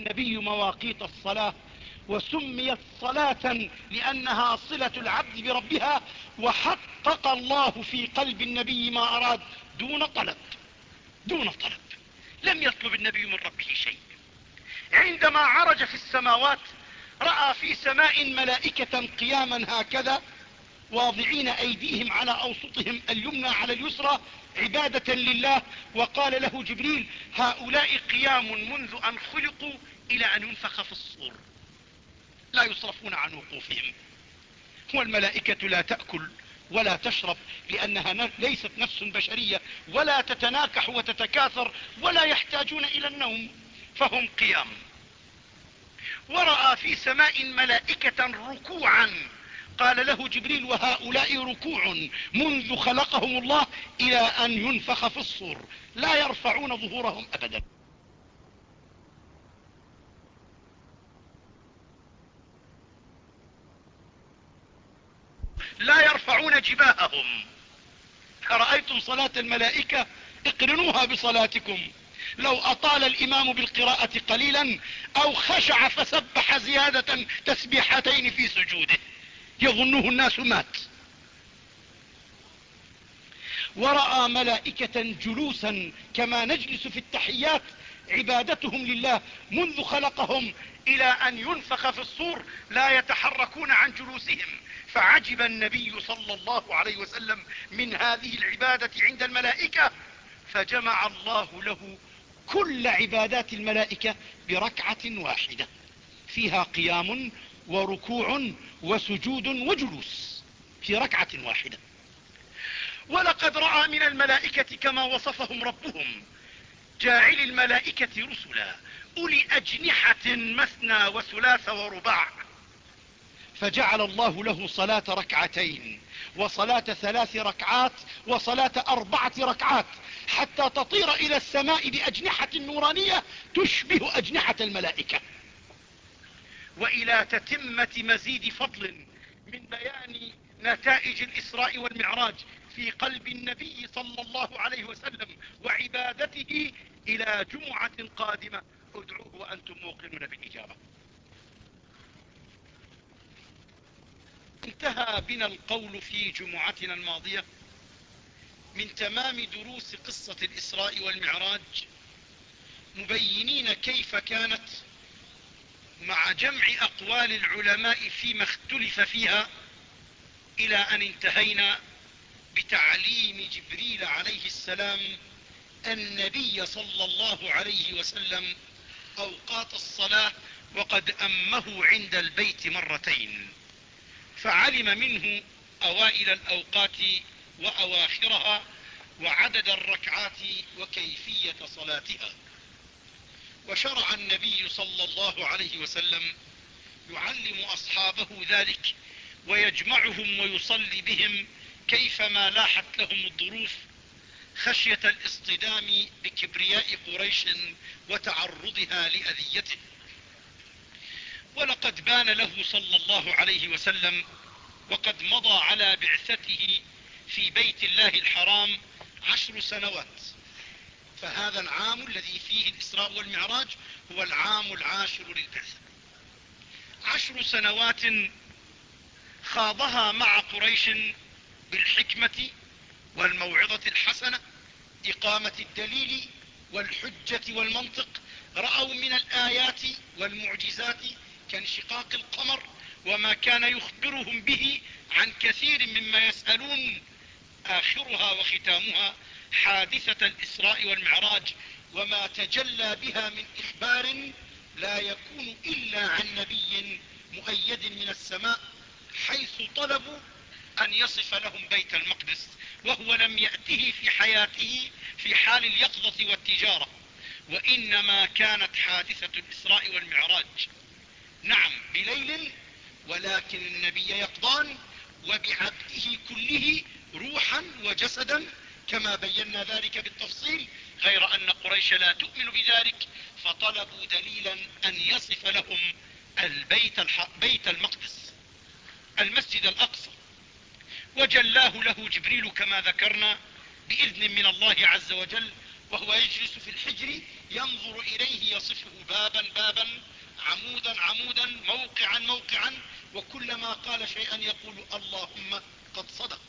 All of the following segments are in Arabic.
النبي مواقيت الصلاة وسميت صلاة لأنها صلة العبد بربها وحقق الله في قلب النبي ما أراد دون طلب دون طلب. لم يطلب النبي من ربه شيء. عندما عرج في السماوات رأى في سماء ملائكة قياما هكذا واضعين أيديهم على أوسطهم اليمنى على اليسرى عبادة لله. وقال له جبريل هؤلاء قيام منذ أن خلقوا إلى أن ينفخ في الصور. لا يصرفون عن وقوفهم. والملائكة لا تأكل ولا تشرب لأنها ليست نفس بشرية ولا تتناكح وتتكاثر ولا يحتاجون إلى النوم فهم قيام. ورأى في سماء ملائكة ركوعا. قال له جبريل وهؤلاء ركوع منذ خلقهم الله إلى أن ينفخ في الصور. لا يرفعون ظهورهم أبدا. لا يرفعون جباههم. أرأيتم صلاة الملائكة؟ اقرنوها بصلاتكم. لو أطال الإمام بالقراءة قليلا أو خشع فسبح زيادة تسبيحتين في سجوده. يظنه الناس مات. ورأى ملائكة جلوسا كما نجلس في التحيات عبادتهم لله منذ خلقهم إلى أن ينفخ في الصور لا يتحركون عن جلوسهم. فعجب النبي صلى الله عليه وسلم من هذه العبادة عند الملائكة فجمع الله له كل عبادات الملائكة بركعة واحدة فيها قيام وركوع وسجود وجلوس في ركعة واحدة. ولقد رأى من الملائكة كما وصفهم ربهم جاعل الملائكة رسلا أولي أجنحة مثنى وثلاث ورباع. فجعل الله له صلاة ركعتين وصلاة ثلاث ركعات وصلاة أربعة ركعات حتى تطير إلى السماء بأجنحة نورانية تشبه أجنحة الملائكة. وإلى تتمة مزيد فضل من بيان نتائج الإسراء والمعراج في قلب النبي صلى الله عليه وسلم وعبادته إلى جمعة قادمة. ادعوه وأنتم موقنون بالإجابة. انتهى بنا القول في جمعتنا الماضية من تمام دروس قصة الإسراء والمعراج مبينين كيف كانت مع جمع أقوال العلماء فيما اختلف فيها إلى أن انتهينا بتعليم جبريل عليه السلام النبي صلى الله عليه وسلم أوقات الصلاة وقد أمه عند البيت مرتين فعلم منه أوائل الأوقات وأواخرها وعدد الركعات وكيفية صلاتها. وشرع النبي صلى الله عليه وسلم يعلم أصحابه ذلك ويجمعهم ويصلي بهم كيفما لاحت لهم الظروف خشية الاصطدام بكبرياء قريش وتعرضها لأذيته. ولقد بان له صلى الله عليه وسلم وقد مضى على بعثته في بيت الله الحرام عشر سنوات. فهذا العام الذي فيه الإسراء والمعراج هو العام العاشر للبعثة. عشر سنوات خاضها مع قريش بالحكمة والموعظة الحسنة إقامة الدليل والحجة والمنطق رأوا من الآيات والمعجزات كانشقاق القمر وما كان يخبرهم به عن كثير مما يسألون آخرها وختامها حادثة الإسراء والمعراج وما تجلى بها من إخبار لا يكون إلا عن نبي مؤيد من السماء حيث طلبوا أن يصف لهم بيت المقدس وهو لم يأته في حياته في حال اليقظة والتجارة. وإنما كانت حادثة الإسراء والمعراج. نعم بليل ولكن النبي يقضان وبعبده كله روحا وجسدا كما بينا ذلك بالتفصيل غير أن قريش لا تؤمن بذلك فطلبوا دليلا أن يصف لهم البيت بيت المقدس المسجد الأقصى. وجلاه له جبريل كما ذكرنا بإذن من الله عز وجل وهو يجلس في الحجر ينظر إليه يصفه بابا بابا عمودا عمودا موقعا موقعا وكلما قال شيئا يقول اللهم قد صدق.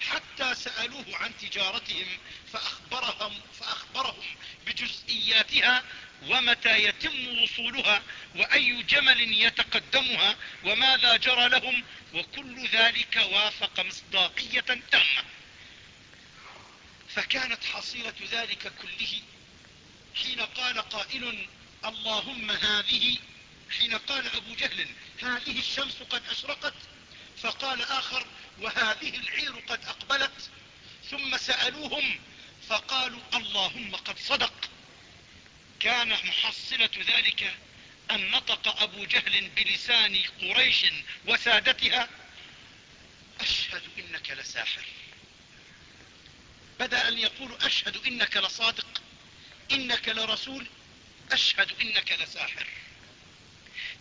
حتى سألوه عن تجارتهم فأخبرهم, فأخبرهم بجزئياتها ومتى يتم وصولها وأي جمل يتقدمها وماذا جرى لهم وكل ذلك وافق مصداقية تامة. فكانت حصيلة ذلك كله حين قال قائل اللهم هذه حين قال أبو جهل هذه الشمس قد أشرقت. فقال آخر وهذه العير قد أقبلت ثم سألوهم فقالوا اللهم قد صدق. كان محصلة ذلك أن نطق أبو جهل بلسان قريش وسادتها. أشهد إنك لساحر. بدأ أن يقول أشهد إنك لصادق إنك لرسول أشهد إنك لساحر.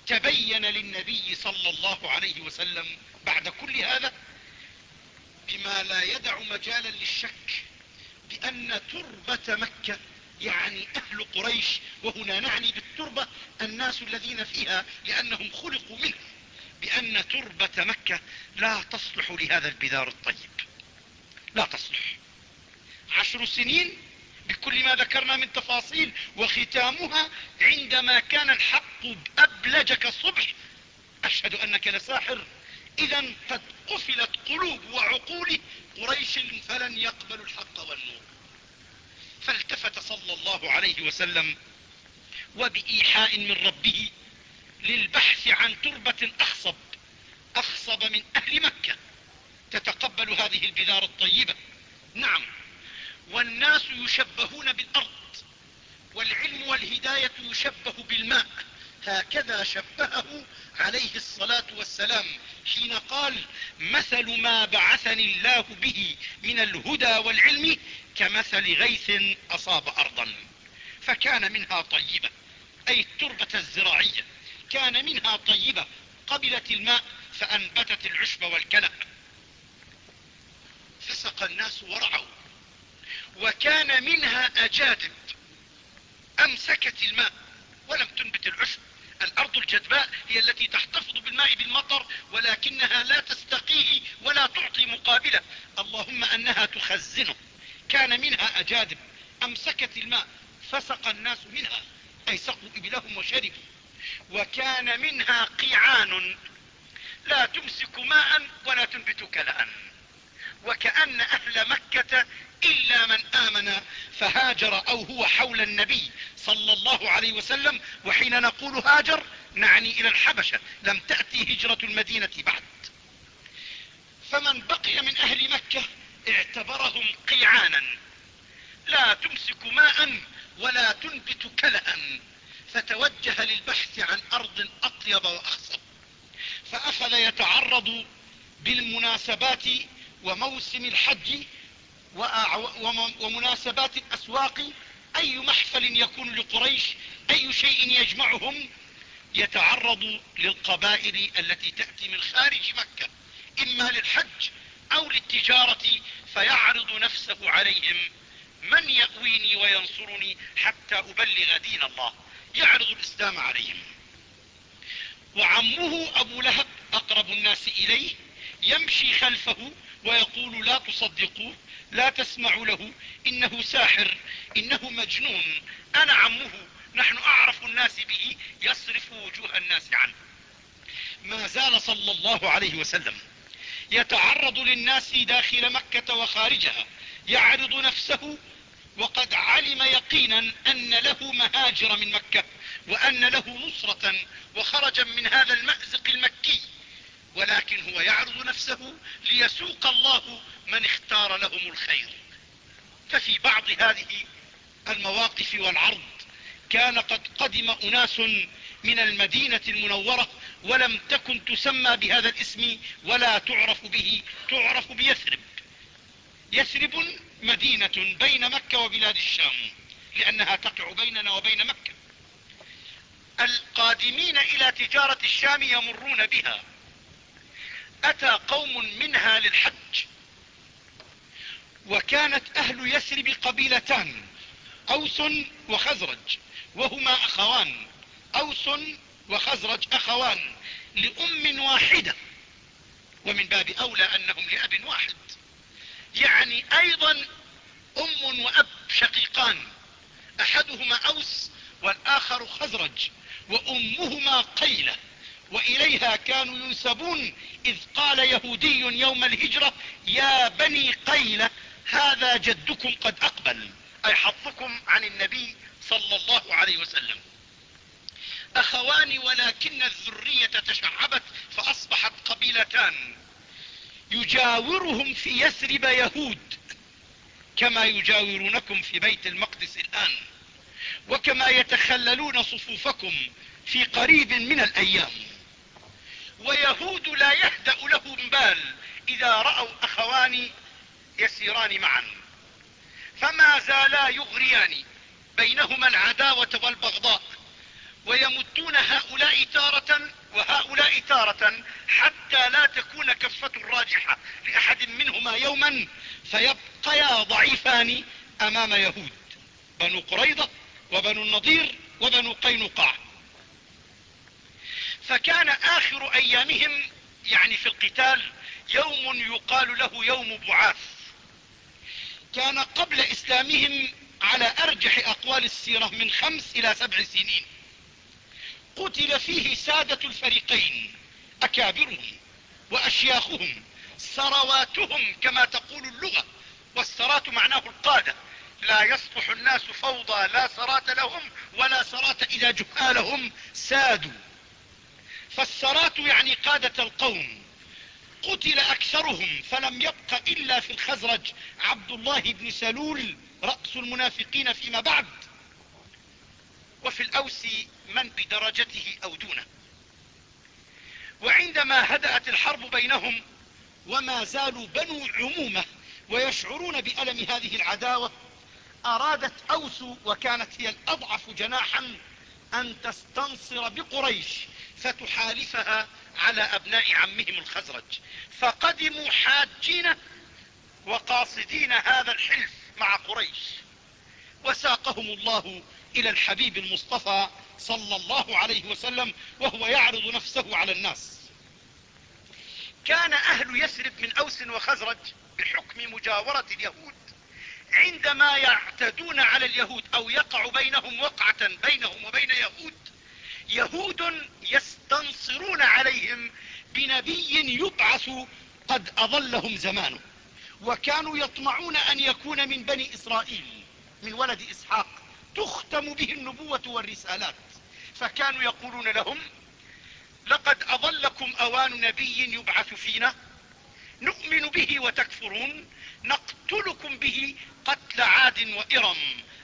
تبين للنبي صلى الله عليه وسلم بعد كل هذا بما لا يدع مجالا للشك بأن تربة مكة يعني أهل قريش وهنا نعني بالتربة الناس الذين فيها لأنهم خلقوا منه بأن تربة مكة لا تصلح لهذا البذار الطيب. لا تصلح. عشر سنين بكل ما ذكرنا من تفاصيل وختامها عندما كان الحق أبلج كالصبح أشهد أنك لساحر. إذا قد قفلت قلوب وعقول قريش فلن يقبلوا الحق والنور. فالتفت صلى الله عليه وسلم وبإيحاء من ربه للبحث عن تربة أخصب أخصب من أهل مكة. تتقبل هذه البذار الطيبة. نعم والناس يشبهون بالأرض والعلم والهداية يشبه بالماء. هكذا شبهه عليه الصلاة والسلام حين قال مثل ما بعثني الله به من الهدى والعلم كمثل غيث أصاب أرضا فكان منها طيبة أي التربة الزراعية كان منها طيبة قبلت الماء فأنبتت العشب والكلأ. فسق الناس ورعوا وكان منها أجادب أمسكت الماء ولم تنبت العشب الأرض الجدباء هي التي تحتفظ بالماء بالمطر ولكنها لا تستقيه ولا تعطي مقابلة. اللهم أنها تخزنه. كان منها أجادب أمسكت الماء فسق الناس منها. أي سقوا إبلهم وشربوا. وكان منها قيعان. لا تمسك ماء ولا تنبت كلاء وكأن أهل مكة إلا من آمن فهاجر أو هو حول النبي صلى الله عليه وسلم وحين نقول هاجر نعني إلى الحبشة. لم تأتي هجرة المدينة بعد. فمن بقي من أهل مكة اعتبرهم قيعانا. لا تمسك ماء ولا تنبت كلأ. فتوجه للبحث عن أرض أطيب وأخصب فأخذ يتعرض بالمناسبات وموسم الحج ومناسبات الأسواق أي محفل يكون لقريش أي شيء يجمعهم يتعرض للقبائل التي تأتي من خارج مكة إما للحج أو للتجارة فيعرض نفسه عليهم. من يأويني وينصرني حتى أبلغ دين الله؟ يعرض الإسلام عليهم. وعمه أبو لهب أقرب الناس إليه يمشي خلفه ويقول لا تصدقوه لا تسمعوا له. إنه ساحر إنه مجنون. أنا عمه نحن أعرف الناس به يصرف وجوه الناس عنه. ما زال صلى الله عليه وسلم يتعرض للناس داخل مكة وخارجها يعرض نفسه وقد علم يقينا أن له مهاجر من مكة وأن له نصرة وخرجا من هذا المأزق المكي. ولكن هو يعرض نفسه ليسوق الله من اختار لهم الخير. ففي بعض هذه المواقف والعرض كان قد قدم أناس من المدينة المنورة ولم تكن تسمى بهذا الاسم ولا تعرف به تعرف بيثرب. يثرب مدينة بين مكة وبلاد الشام لأنها تقع بيننا وبين مكة. القادمين إلى تجارة الشام يمرون بها. أتى قوم منها للحج. وكانت أهل يثرب قبيلتان أوس وخزرج وهما أخوان أوس وخزرج أخوان لأم واحدة. ومن باب أولى أنهم لأب واحد. يعني أيضا أم وأب شقيقان. أحدهما أوس والآخر خزرج وأمهما قيلة. وإليها كانوا ينسبون إذ قال يهودي يوم الهجرة يا بني قيلة هذا جدكم قد أقبل أي حظكم عن النبي صلى الله عليه وسلم. أخوان ولكن الذرية تشعبت فأصبحت قبيلتان. يجاورهم في يثرب يهود كما يجاورونكم في بيت المقدس الآن وكما يتخللون صفوفكم في قريب من الأيام. ويهود لا يهدأ لهم بال إذا رأوا أخوان يسيران معا. فما زالا يغريان بينهما العداوة والبغضاء ويمدون هؤلاء تارة وهؤلاء تارة حتى لا تكون كفة راجحة لأحد منهما يوما فيبقيا ضعيفان أمام يهود بنو قريضة وبنو النضير وبنو قينقاع. فكان آخر أيامهم يعني في القتال يوم يقال له يوم بعاث. كان قبل إسلامهم على أرجح أقوال السيرة من خمس إلى سبع سنين. قتل فيه سادة الفريقين أكابرهم وأشياخهم سرواتهم كما تقول اللغة والسرات معناه القادة. لا يصلح الناس فوضى لا سرات لهم ولا سرات إذا جهالهم سادوا. فالسرات يعني قادة القوم. قتل أكثرهم فلم يبق إلا في الخزرج عبد الله بن سلول رأس المنافقين فيما بعد. وفي الأوس من بدرجته أو دونه. وعندما هدأت الحرب بينهم وما زالوا بنو عمومة ويشعرون بألم هذه العداوة أرادت أوس وكانت هي الأضعف جناحا أن تستنصر بقريش فتحالفها على أبناء عمهم الخزرج. فقدموا حاجين وقاصدين هذا الحلف مع قريش. وساقهم الله إلى الحبيب المصطفى صلى الله عليه وسلم وهو يعرض نفسه على الناس. كان أهل يثرب من أوس وخزرج بحكم مجاورة اليهود. عندما يعتدون على اليهود أو يقع بينهم وقعة بينهم وبين يهود يهود يستنصرون عليهم بنبي يبعث قد أظلهم زمانه. وكانوا يطمعون أن يكون من بني إسرائيل من ولد إسحاق تختم به النبوة والرسالات. فكانوا يقولون لهم لقد أظلكم أوان نبي يبعث فينا نؤمن به وتكفرون نقتلكم به قتل عاد وإرم.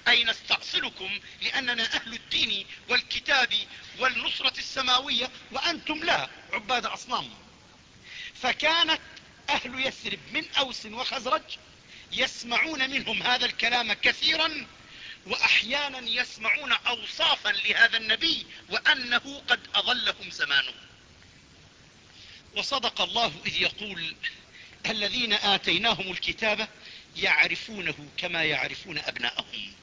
أي نستأصلكم لأننا أهل الدين والكتاب والنصرة السماوية وأنتم لا عباد أصنام. فكانت أهل يثرب من أوس وخزرج يسمعون منهم هذا الكلام كثيرا وأحيانا يسمعون أوصافا لهذا النبي وأنه قد أظلهم زمانه. وصدق الله إذ يقول الذين آتيناهم الكتاب يعرفونه كما يعرفون أبناءهم.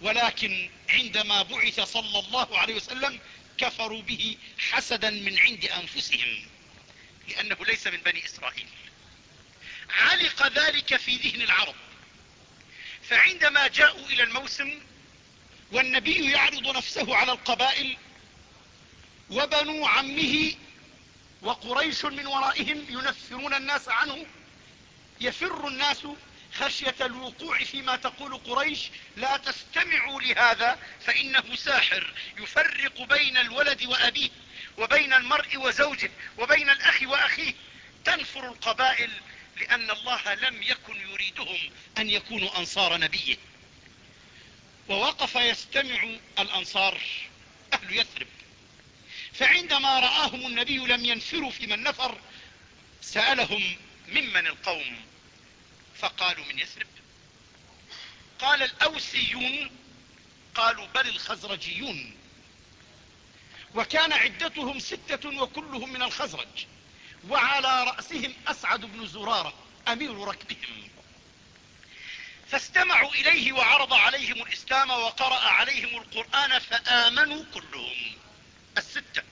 ولكن عندما بعث صلى الله عليه وسلم كفروا به حسدا من عند أنفسهم لأنه ليس من بني إسرائيل. علق ذلك في ذهن العرب. فعندما جاءوا إلى الموسم والنبي يعرض نفسه على القبائل وبنو عمه وقريش من ورائهم ينفرون الناس عنه يفر الناس خشية الوقوع فيما تقول قريش لا تستمعوا لهذا فإنه ساحر يفرق بين الولد وأبيه وبين المرء وزوجه وبين الأخ وأخيه. تنفر القبائل لأن الله لم يكن يريدهم أن يكونوا أنصار نبيه. ووقف يستمع الأنصار أهل يثرب. فعندما رآهم النبي لم ينفروا في من نفر سألهم ممن القوم؟ فقالوا من يثرب. قال الأوسيون قالوا بل الخزرجيون. وكان عدتهم ستة وكلهم من الخزرج. وعلى رأسهم أسعد بن زرارة أمير ركبهم. فاستمعوا إليه وعرض عليهم الإسلام وقرأ عليهم القرآن فآمنوا كلهم. الستة.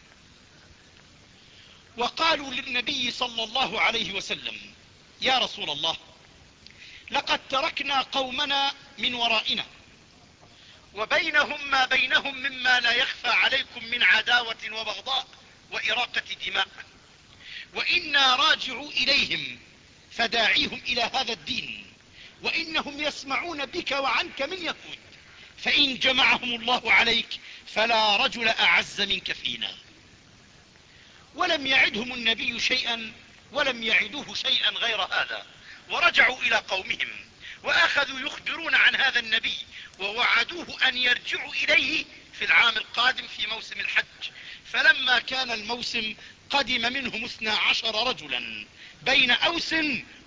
وقالوا للنبي صلى الله عليه وسلم يا رسول الله لقد تركنا قومنا من ورائنا. وبينهم ما بينهم مما لا يخفى عليكم من عداوة وبغضاء وإراقة دماء. وإنا راجعوا إليهم فداعيهم إلى هذا الدين. وإنهم يسمعون بك وعنك من يهود فإن جمعهم الله عليك فلا رجل أعز منك فينا. ولم يعدهم النبي شيئا ولم يعدوه شيئا غير هذا. ورجعوا إلى قومهم وأخذوا يخبرون عن هذا النبي ووعدوه أن يرجعوا إليه في العام القادم في موسم الحج. فلما كان الموسم قدم منهم اثنا عشر رجلا بين أوس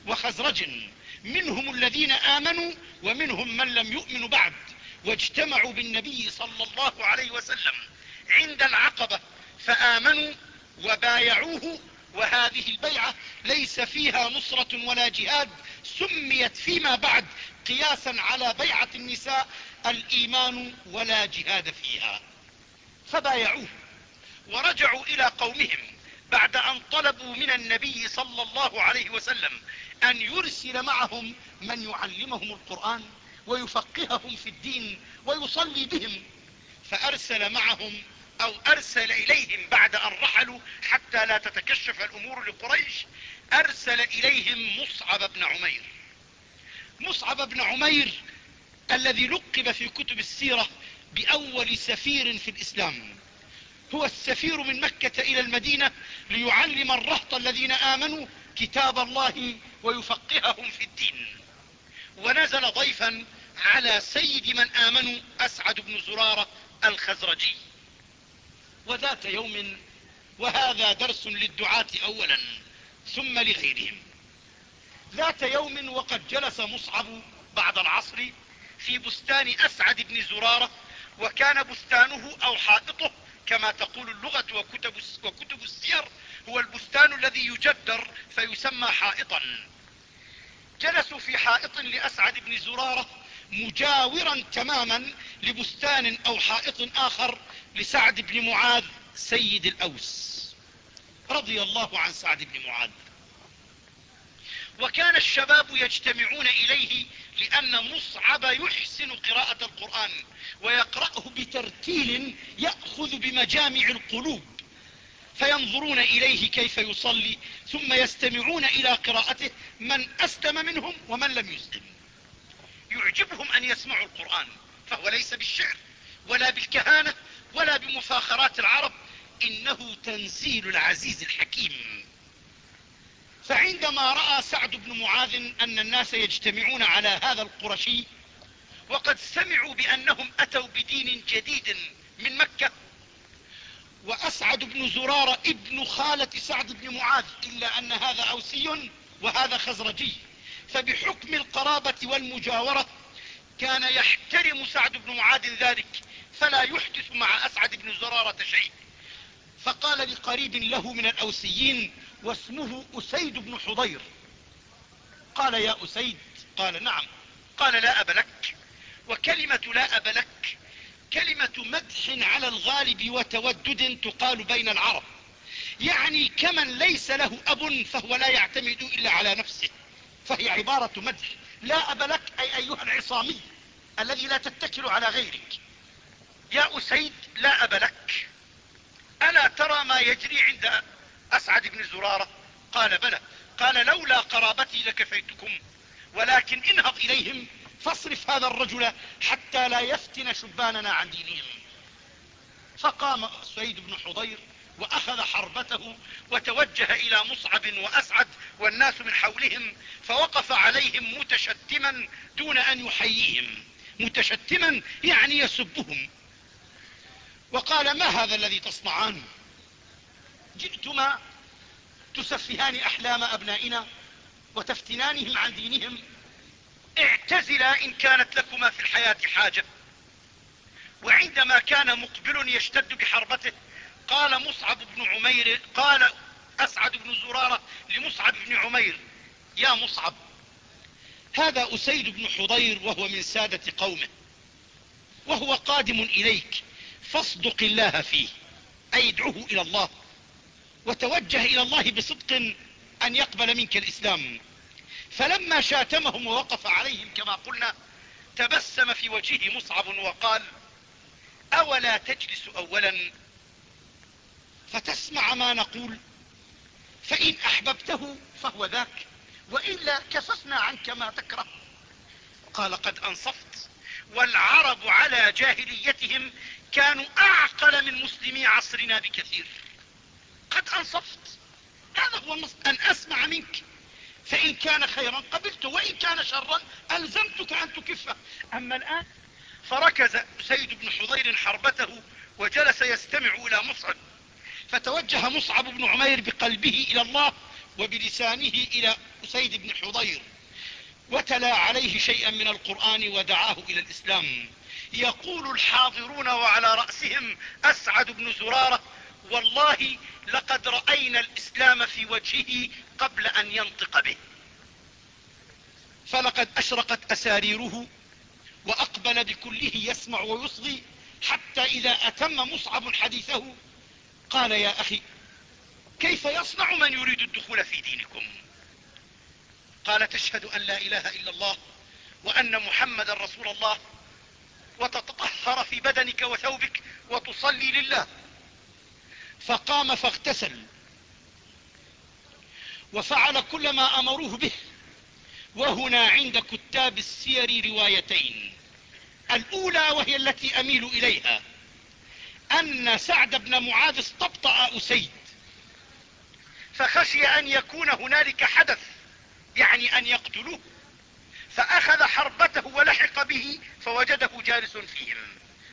وخزرج منهم الذين آمنوا ومنهم من لم يؤمنوا بعد واجتمعوا بالنبي صلى الله عليه وسلم عند العقبة فآمنوا وبايعوه وهذه البيعة ليس فيها نصرة ولا جهاد سميت فيما بعد قياسا على بيعة النساء الإيمان ولا جهاد فيها. فبايعوه ورجعوا إلى قومهم بعد أن طلبوا من النبي صلى الله عليه وسلم أن يرسل معهم من يعلمهم القرآن ويفقههم في الدين ويصلي بهم. فأرسل معهم أو أرسل إليهم بعد أن رحلوا حتى لا تتكشف الأمور لقريش أرسل إليهم مصعب بن عمير. مصعب بن عمير الذي لقب في كتب السيرة بأول سفير في الإسلام. هو السفير من مكة إلى المدينة ليعلم الرهط الذين آمنوا كتاب الله ويفقههم في الدين. ونزل ضيفا على سيد من آمنوا أسعد بن زرارة الخزرجي. وذات يوم وهذا درس للدعاة أولا ثم لغيرهم. ذات يوم وقد جلس مصعب بعد العصر في بستان أسعد بن زرارة وكان بستانه أو حائطه كما تقول اللغة وكتب, وكتب السير هو البستان الذي يجدر فيسمى حائطا. جلسوا في حائط لأسعد بن زرارة مجاورا تماما لبستان أو حائط آخر لسعد بن معاذ سيد الأوس رضي الله عن سعد بن معاذ. وكان الشباب يجتمعون إليه لأن مصعب يحسن قراءة القرآن ويقرأه بترتيل يأخذ بمجامع القلوب فينظرون إليه كيف يصلي ثم يستمعون إلى قراءته من أسلم منهم ومن لم يسلم. يعجبهم أن يسمعوا القرآن فهو ليس بالشعر ولا بالكهانة ولا بمفاخرات العرب إنه تنزيل العزيز الحكيم. فعندما رأى سعد بن معاذ أن الناس يجتمعون على هذا القرشي وقد سمعوا بأنهم أتوا بدين جديد من مكة وأسعد بن زرارة ابن خالة سعد بن معاذ إلا أن هذا أوسي وهذا خزرجي. فبحكم القرابة والمجاورة كان يحترم سعد بن معاذ ذلك فلا يحدث مع أسعد بن زرارة شيء. فقال لقريب له من الأوسيين واسمه أسيد بن حضير. قال يا أسيد قال نعم. قال لا أب لك. وكلمة لا أب لك كلمة مدح على الغالب وتودد تقال بين العرب. يعني كمن ليس له أب فهو لا يعتمد إلا على نفسه. فهي عبارة مدح. لا أب لك أي أيها العصامي الذي لا تتكل على غيرك. يا أسيد لا أب لك. ألا ترى ما يجري عند أسعد بن زرارة؟ قال بلى. قال لولا قرابتي لكفيتكم. ولكن انهض إليهم فاصرف هذا الرجل حتى لا يفتن شباننا عن دينهم. فقام سيد بن حضير وأخذ حربته وتوجه إلى مصعب وأسعد والناس من حولهم فوقف عليهم متشتما دون أن يحييهم. متشتما يعني يسبهم. وقال ما هذا الذي تصنعان؟ جئتما تسفهان أحلام أبنائنا وتفتنانهم عن دينهم. اعتزلا إن كانت لكما في الحياة حاجة. وعندما كان مقبل يشتد بحربته قال مصعب بن عمير قال أسعد بن زرارة لمصعب بن عمير يا مصعب هذا أسيد بن حضير وهو من سادة قومه وهو قادم إليك. فاصدق الله فيه أي ادعه إلى الله وتوجه إلى الله بصدق أن يقبل منك الإسلام. فلما شاتمهم ووقف عليهم كما قلنا تبسم في وجهه مصعب وقال أولا تجلس أولا؟ فتسمع ما نقول. فإن أحببته فهو ذاك وإلا كففنا عنك ما تكره. قال قد أنصفت والعرب على جاهليتهم كانوا أعقل من مسلمي عصرنا بكثير. قد أنصفت. هذا هو النص أن أسمع منك. فإن كان خيرا قبلته وإن كان شرا ألزمتك أن تكفه أما الآن فركز سيد بن حضير حربته وجلس يستمع إلى مصعب. فتوجه مصعب بن عمير بقلبه إلى الله وبلسانه إلى أسيد بن حضير. وتلا عليه شيئا من القرآن ودعاه إلى الإسلام. يقول الحاضرون وعلى رأسهم أسعد بن زرارة والله لقد رأينا الإسلام في وجهه قبل أن ينطق به. فلقد أشرقت أساريره وأقبل بكله يسمع ويصغي حتى إذا أتم مصعب حديثه قال يا أخي كيف يصنع من يريد الدخول في دينكم؟ قال تشهد أن لا إله إلا الله وأن محمدا رسول الله وتتطهر في بدنك وثوبك وتصلي لله. فقام فاغتسل. وفعل كل ما أمروه به. وهنا عند كتاب السير روايتين. الأولى وهي التي أميل إليها. أن سعد بن معاذ استبطأ أسيد. فخشي أن يكون هنالك حدث يعني أن يقتلوه. فأخذ حربته ولحق به فوجده جالس فيهم.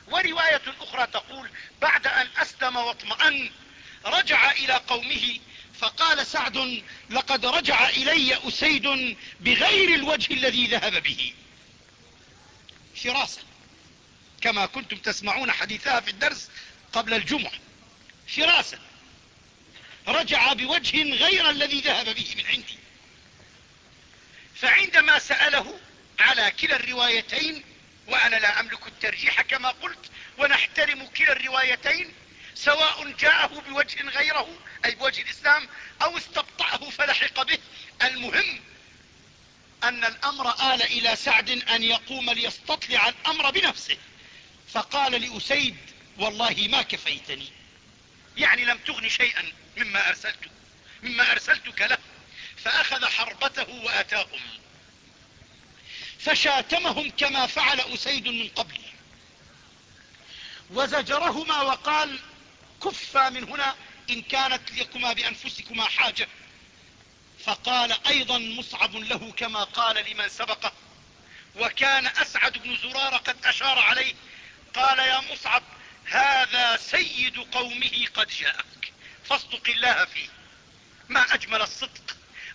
ورواية أخرى تقول بعد أن أسلم واطمأن رجع إلى قومه فقال سعد لقد رجع إلي أسيد بغير الوجه الذي ذهب به. فراسة كما كنتم تسمعون حديثها في الدرس قبل الجمعة. فراسة رجع بوجه غير الذي ذهب به من عندي. فعندما سأله على كلا الروايتين وأنا لا أملك الترجيح كما قلت ونحترم كلا الروايتين سواء جاءه بوجه غيره أي بوجه الإسلام أو استبطأه فلحق به. المهم أن الأمر آل إلى سعد أن يقوم ليستطلع الأمر بنفسه. فقال لأسيد والله ما كفيتني. يعني لم تغن شيئا مما أرسلت مما أرسلتك له. فأخذ حربته وأتاهم. فشاتمهم كما فعل أسيد من قبل. وزجرهما وقال كفا من هنا إن كانت لكما بأنفسكما حاجة. فقال أيضا مصعب له كما قال لمن سبقه وكان أسعد بن زرار قد أشار عليه. قال يا مصعب هذا سيد قومه قد جاءك فاصدق الله فيه. ما أجمل الصدق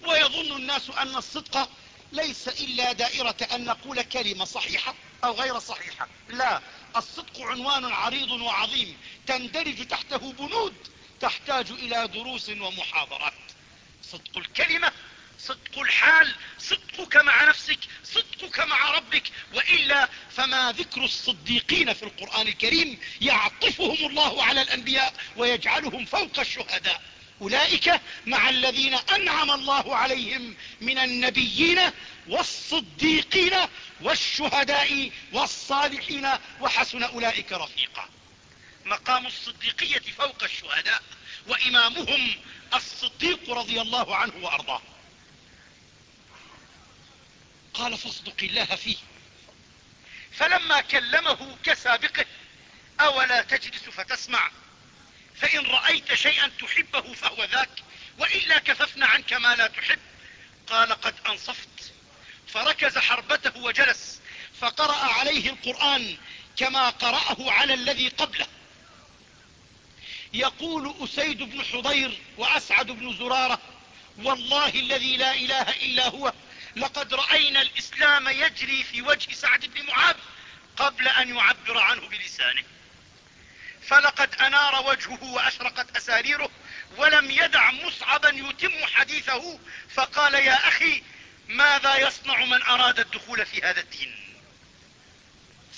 ويظن الناس أن الصدق ليس إلا دائرة أن نقول كلمة صحيحة أو غير صحيحة. لا الصدق عنوان عريض وعظيم تندرج تحته بنود تحتاج إلى دروس ومحاضرات. صدق الكلمة صدق الحال صدقك مع نفسك صدقك مع ربك وإلا فما ذكر الصديقين في القرآن الكريم يعطفهم الله على الأنبياء ويجعلهم فوق الشهداء. أولئك مع الذين أنعم الله عليهم من النبيين والصديقين والشهداء والصالحين وحسن أولئك رفيقا. مقام الصديقية فوق الشهداء وإمامهم الصديق رضي الله عنه وأرضاه. قال فاصدق الله فيه. فلما كلمه كسابقه أولا تجلس فتسمع؟ فإن رأيت شيئا تحبه فهو ذاك وإلا كففنا عنك ما لا تحب. قال قد أنصفت. فركز حربته وجلس فقرأ عليه القرآن كما قرأه على الذي قبله. يقول أسيد بن حضير وأسعد بن زرارة والله الذي لا إله إلا هو لقد رأينا الإسلام يجري في وجه سعد بن معاذ قبل أن يعبر عنه بلسانه. فلقد أنار وجهه وأشرقت أساريره ولم يدع مصعبا يتم حديثه فقال يا أخي ماذا يصنع من أراد الدخول في هذا الدين؟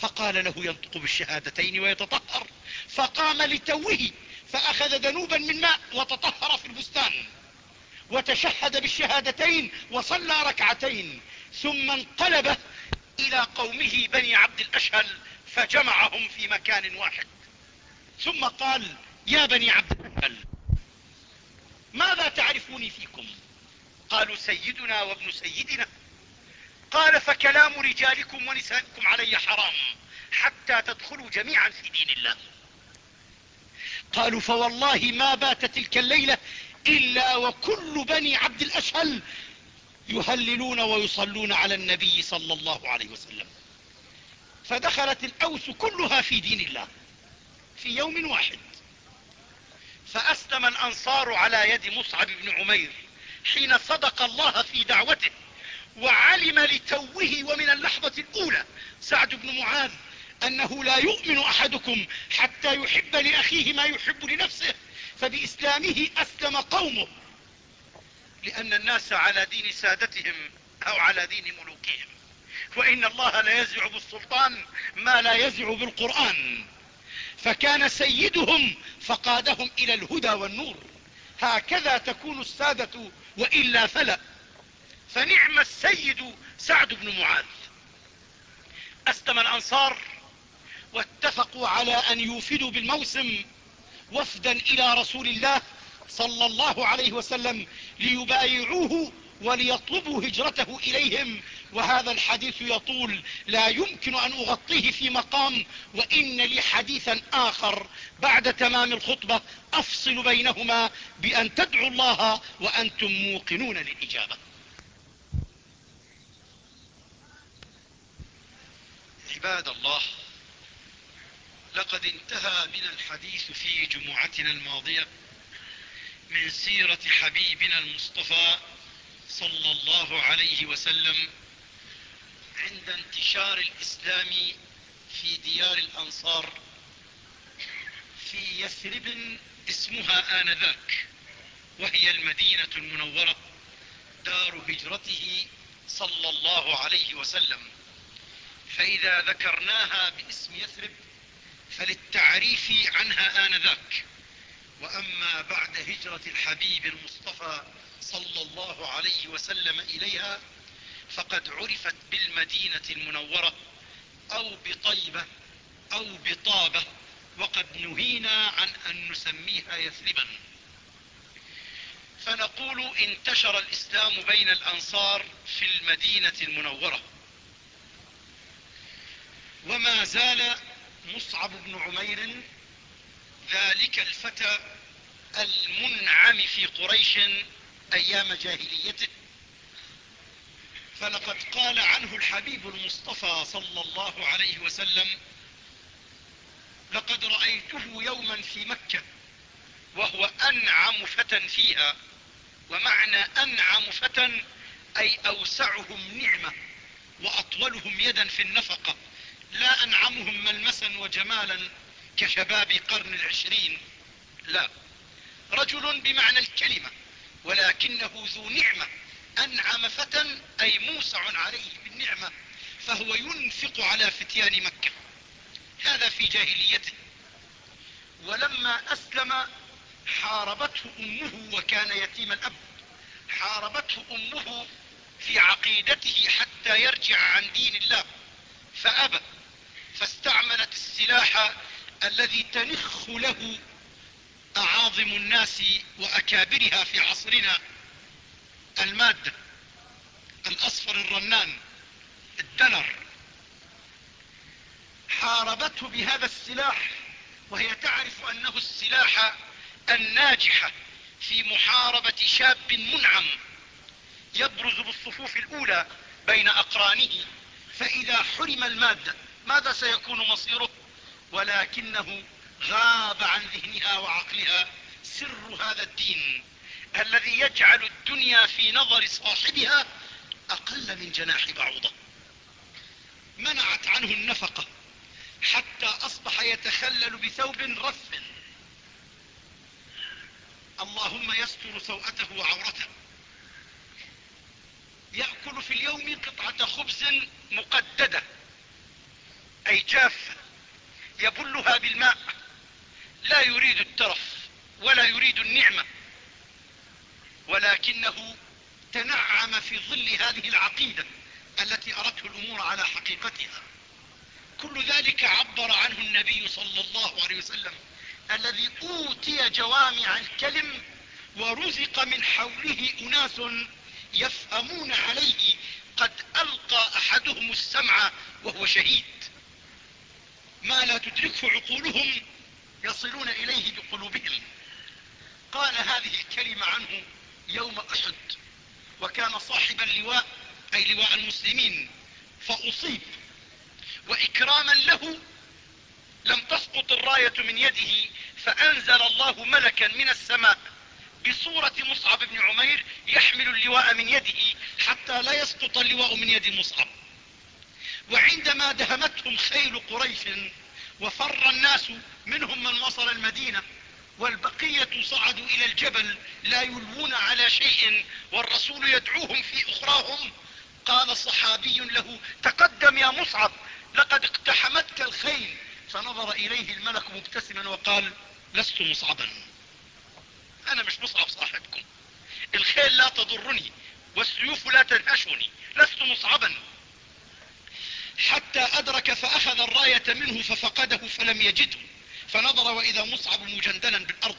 فقال له ينطق بالشهادتين ويتطهر. فقام لتوه فأخذ ذنوبا من ماء وتطهر في البستان. وتشهد بالشهادتين وصلى ركعتين ثم انقلب إلى قومه بني عبد الأشهل فجمعهم في مكان واحد. ثم قال يا بني عبد الأشهل ماذا تعرفوني فيكم؟ قالوا سيدنا وابن سيدنا. قال فكلام رجالكم ونسائكم علي حرام حتى تدخلوا جميعا في دين الله. قالوا فوالله ما بات تلك الليلة إلا وكل بني عبد الأشهل يهللون ويصلون على النبي صلى الله عليه وسلم. فدخلت الأوس كلها في دين الله. في يوم واحد. فأسلم الأنصار على يد مصعب بن عمير حين صدق الله في دعوته وعلم لتوه ومن اللحظة الأولى سعد بن معاذ أنه لا يؤمن أحدكم حتى يحب لأخيه ما يحب لنفسه فبإسلامه أسلم قومه لأن الناس على دين سادتهم أو على دين ملوكهم. وإن الله لا يزع بالسلطان ما لا يزع بالقرآن. فكان سيدهم فقادهم إلى الهدى والنور. هكذا تكون السادة وإلا فلا. فنعم السيد سعد بن معاذ. أسلم الأنصار واتفقوا على أن يوفدوا بالموسم وفدا إلى رسول الله صلى الله عليه وسلم ليبايعوه وليطلبوا هجرته إليهم وهذا الحديث يطول لا يمكن أن أغطيه في مقام وإن لي حديثا آخر بعد تمام الخطبة أفصل بينهما بأن تدعوا الله وأنتم موقنون للإجابة. عباد الله لقد انتهى بنا الحديث في جمعتنا الماضية من سيرة حبيبنا المصطفى صلى الله عليه وسلم عند انتشار الإسلام في ديار الأنصار في يثرب اسمها آنذاك وهي المدينة المنورة دار هجرته صلى الله عليه وسلم. فإذا ذكرناها باسم يثرب فللتعريف عنها آنذاك. وأما بعد هجرة الحبيب المصطفى صلى الله عليه وسلم إليها فقد عرفت بالمدينة المنورة أو بطيبة أو بطابة وقد نهينا عن أن نسميها يثربا فنقول انتشر الإسلام بين الأنصار في المدينة المنورة. وما زال مصعب بن عمير ذلك الفتى المنعم في قريش أيام جاهليته. فلقد قال عنه الحبيب المصطفى صلى الله عليه وسلم لقد رأيته يوما في مكة وهو أنعم فتى فيها ومعنى أنعم فتى أي أوسعهم نعمة وأطولهم يدا في النفقة لا أنعمهم ملمسا وجمالا كشباب قرن العشرين لا رجل بمعنى الكلمة ولكنه ذو نعمة أنعم فتى أي موسع عليه بالنعمة فهو ينفق على فتيان مكة. هذا في جاهليته. ولما أسلم حاربته أمه وكان يتيم الأب. حاربته أمه في عقيدته حتى يرجع عن دين الله. فأبى فاستعملت السلاح الذي تنخ له أعاظم الناس وأكابرها في عصرنا. المادة الأصفر الرنان الدنر. حاربته بهذا السلاح وهي تعرف أنه السلاح الناجح في محاربة شاب منعم. يبرز بالصفوف الأولى بين أقرانه فإذا حرم المادة ماذا سيكون مصيره؟ ولكنه غاب عن ذهنها وعقلها سر هذا الدين. الذي يجعل الدنيا في نظر صاحبها أقل من جناح بعوضة. منعت عنه النفقة حتى أصبح يتخلل بثوب رف. اللهم يستر سوءته وعورته. يأكل في اليوم قطعة خبز مقددة أي جافة يبلها بالماء. لا يريد الترف ولا يريد النعمة. ولكنه تنعم في ظل هذه العقيدة التي أردت الأمور على حقيقتها. كل ذلك عبر عنه النبي صلى الله عليه وسلم الذي أوتي جوامع الكلم ورزق من حوله أناس يفهمون عليه قد ألقى أحدهم السمع وهو شهيد. ما لا تدركه عقولهم يصلون إليه بقلوبهم. قال هذه الكلمة عنه يوم أحد وكان صاحب اللواء أي لواء المسلمين فأصيب. وإكراما له لم تسقط الراية من يده فأنزل الله ملكا من السماء بصورة مصعب بن عمير يحمل اللواء من يده حتى لا يسقط اللواء من يد مصعب. وعندما دهمتهم خيل قريش وفر الناس منهم من وصل المدينة والبقية صعدوا إلى الجبل لا يلوون على شيء والرسول يدعوهم في أخراهم. قال صحابي له تقدم يا مصعب لقد اقتحمتك الخيل. فنظر إليه الملك مبتسما وقال لست مصعبا أنا مش مصعب صاحبكم. الخيل لا تضرني والسيوف لا تنهشني لست مصعبا. حتى أدرك فأخذ الراية منه ففقده فلم يجده. فنظر وإذا مصعب مجندلا بالأرض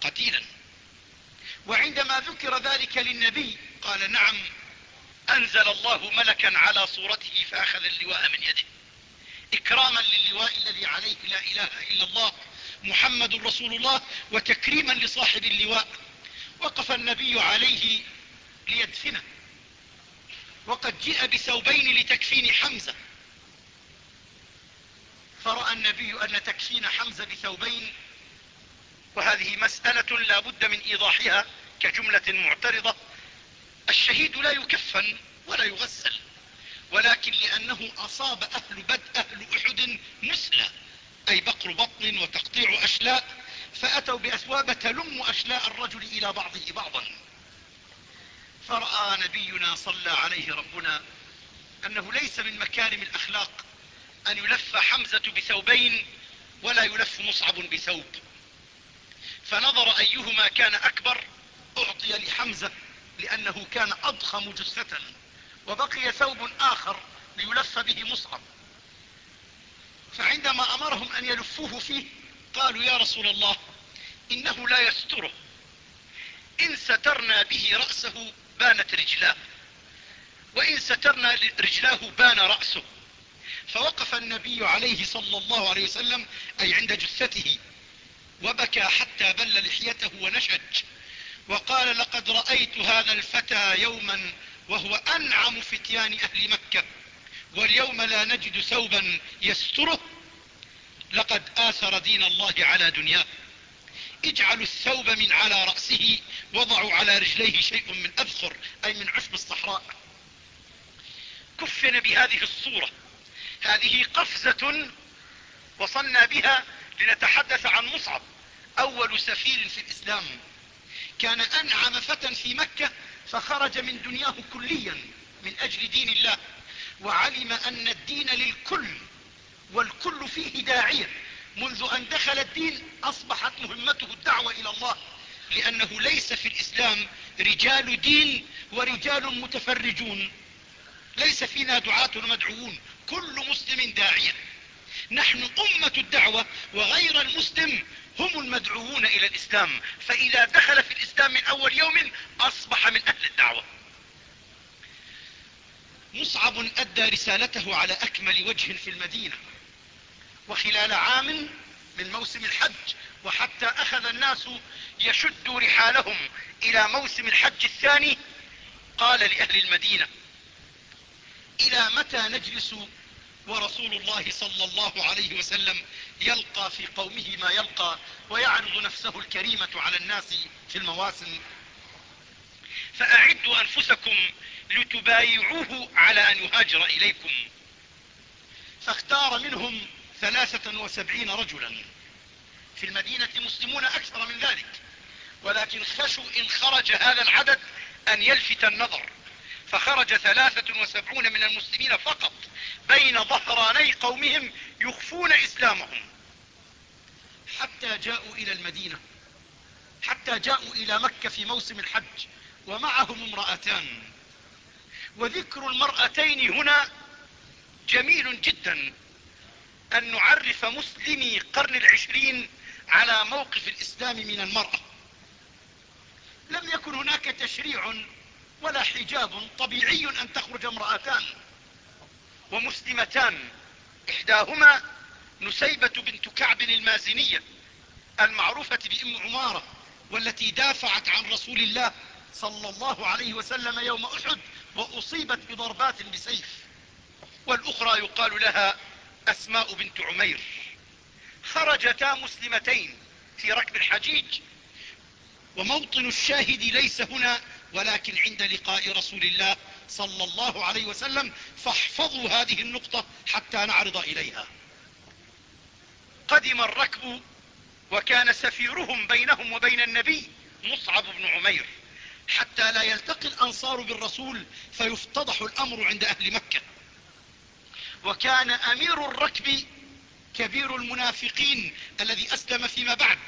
قتيلا. وعندما ذكر ذلك للنبي قال نعم أنزل الله ملكا على صورته فأخذ اللواء من يده. إكراما للواء الذي عليه لا إله إلا الله محمد رسول الله وتكريما لصاحب اللواء. وقف النبي عليه ليدفنه. وقد جاء بثوبين لتكفين حمزة. النبي أن تكفين حمزة بثوبين وهذه مسألة لا بد من إيضاحها كجملة معترضة. الشهيد لا يكفن ولا يغسل ولكن لأنه أصاب أهل بد أهل أحد مسلى أي بقر بطن وتقطيع أشلاء فأتوا بأثواب تلم أشلاء الرجل إلى بعضه بعضا. فرأى نبينا صلى عليه ربنا أنه ليس من مكارم الأخلاق أن يلف حمزة بثوبين ولا يلف مصعب بثوب. فنظر أيهما كان أكبر أعطي لحمزة لأنه كان أضخم جثة وبقي ثوب آخر ليلف به مصعب. فعندما أمرهم أن يلفوه فيه قالوا يا رسول الله إنه لا يستره. إن سترنا به رأسه بانت رجلاه وإن سترنا رجلاه بان رأسه. فوقف النبي عليه صلى الله عليه وسلم أي عند جثته وبكى حتى بل لحيته ونشج. وقال لقد رأيت هذا الفتى يوما وهو أنعم فتيان أهل مكة واليوم لا نجد ثوبا يستره لقد آثر دين الله على دنياه. اجعلوا الثوب من على رأسه وضعوا على رجليه شيء من أذخر أي من عشب الصحراء. كفن بهذه الصورة. هذه قفزة وصلنا بها لنتحدث عن مصعب أول سفير في الإسلام. كان أنعم فتى في مكة فخرج من دنياه كليا من أجل دين الله وعلم أن الدين للكل والكل فيه داعية منذ أن دخل الدين أصبحت مهمته الدعوة إلى الله لأنه ليس في الإسلام رجال دين ورجال متفرجون. ليس فينا دعاة ومدعوون كل مسلم داعية نحن أمة الدعوة وغير المسلم هم المدعوون إلى الإسلام. فإذا دخل في الإسلام من أول يوم أصبح من أهل الدعوة. مصعب أدى رسالته على أكمل وجه في المدينة. وخلال عام من موسم الحج وحتى أخذ الناس يشدوا رحالهم إلى موسم الحج الثاني قال لأهل المدينة إلى متى نجلس ورسول الله صلى الله عليه وسلم يلقى في قومه ما يلقى ويعرض نفسه الكريمة على الناس في المواسم؟ فأعدوا أنفسكم لتبايعوه على أن يهاجر إليكم. فاختار منهم ثلاثة وسبعين رجلا. في المدينة مسلمون أكثر من ذلك ولكن خشوا إن خرج هذا العدد أن يلفت النظر. فخرج ثلاثة وسبعون من المسلمين فقط بين ظهراني قومهم يخفون إسلامهم. حتى جاءوا إلى المدينة حتى جاءوا إلى مكة في موسم الحج ومعهم امرأتان. وذكر المرأتين هنا جميل جدا أن نعرف مسلمي قرن العشرين على موقف الإسلام من المرأة. لم يكن هناك تشريع ولا حجاب طبيعي أن تخرج امرأتان ومسلمتان. إحداهما نسيبة بنت كعب المازنية المعروفة بأم عمارة والتي دافعت عن رسول الله صلى الله عليه وسلم يوم أحد وأصيبت بضربات بسيف. والأخرى يقال لها أسماء بنت عمير. خرجتا مسلمتين في ركب الحجيج وموطن الشاهد ليس هنا ولكن عند لقاء رسول الله صلى الله عليه وسلم فاحفظوا هذه النقطة حتى نعرض إليها. قدم الركب وكان سفيرهم بينهم وبين النبي مصعب بن عمير حتى لا يلتقي الأنصار بالرسول فيفتضح الأمر عند أهل مكة. وكان أمير الركب كبير المنافقين الذي أسلم فيما بعد.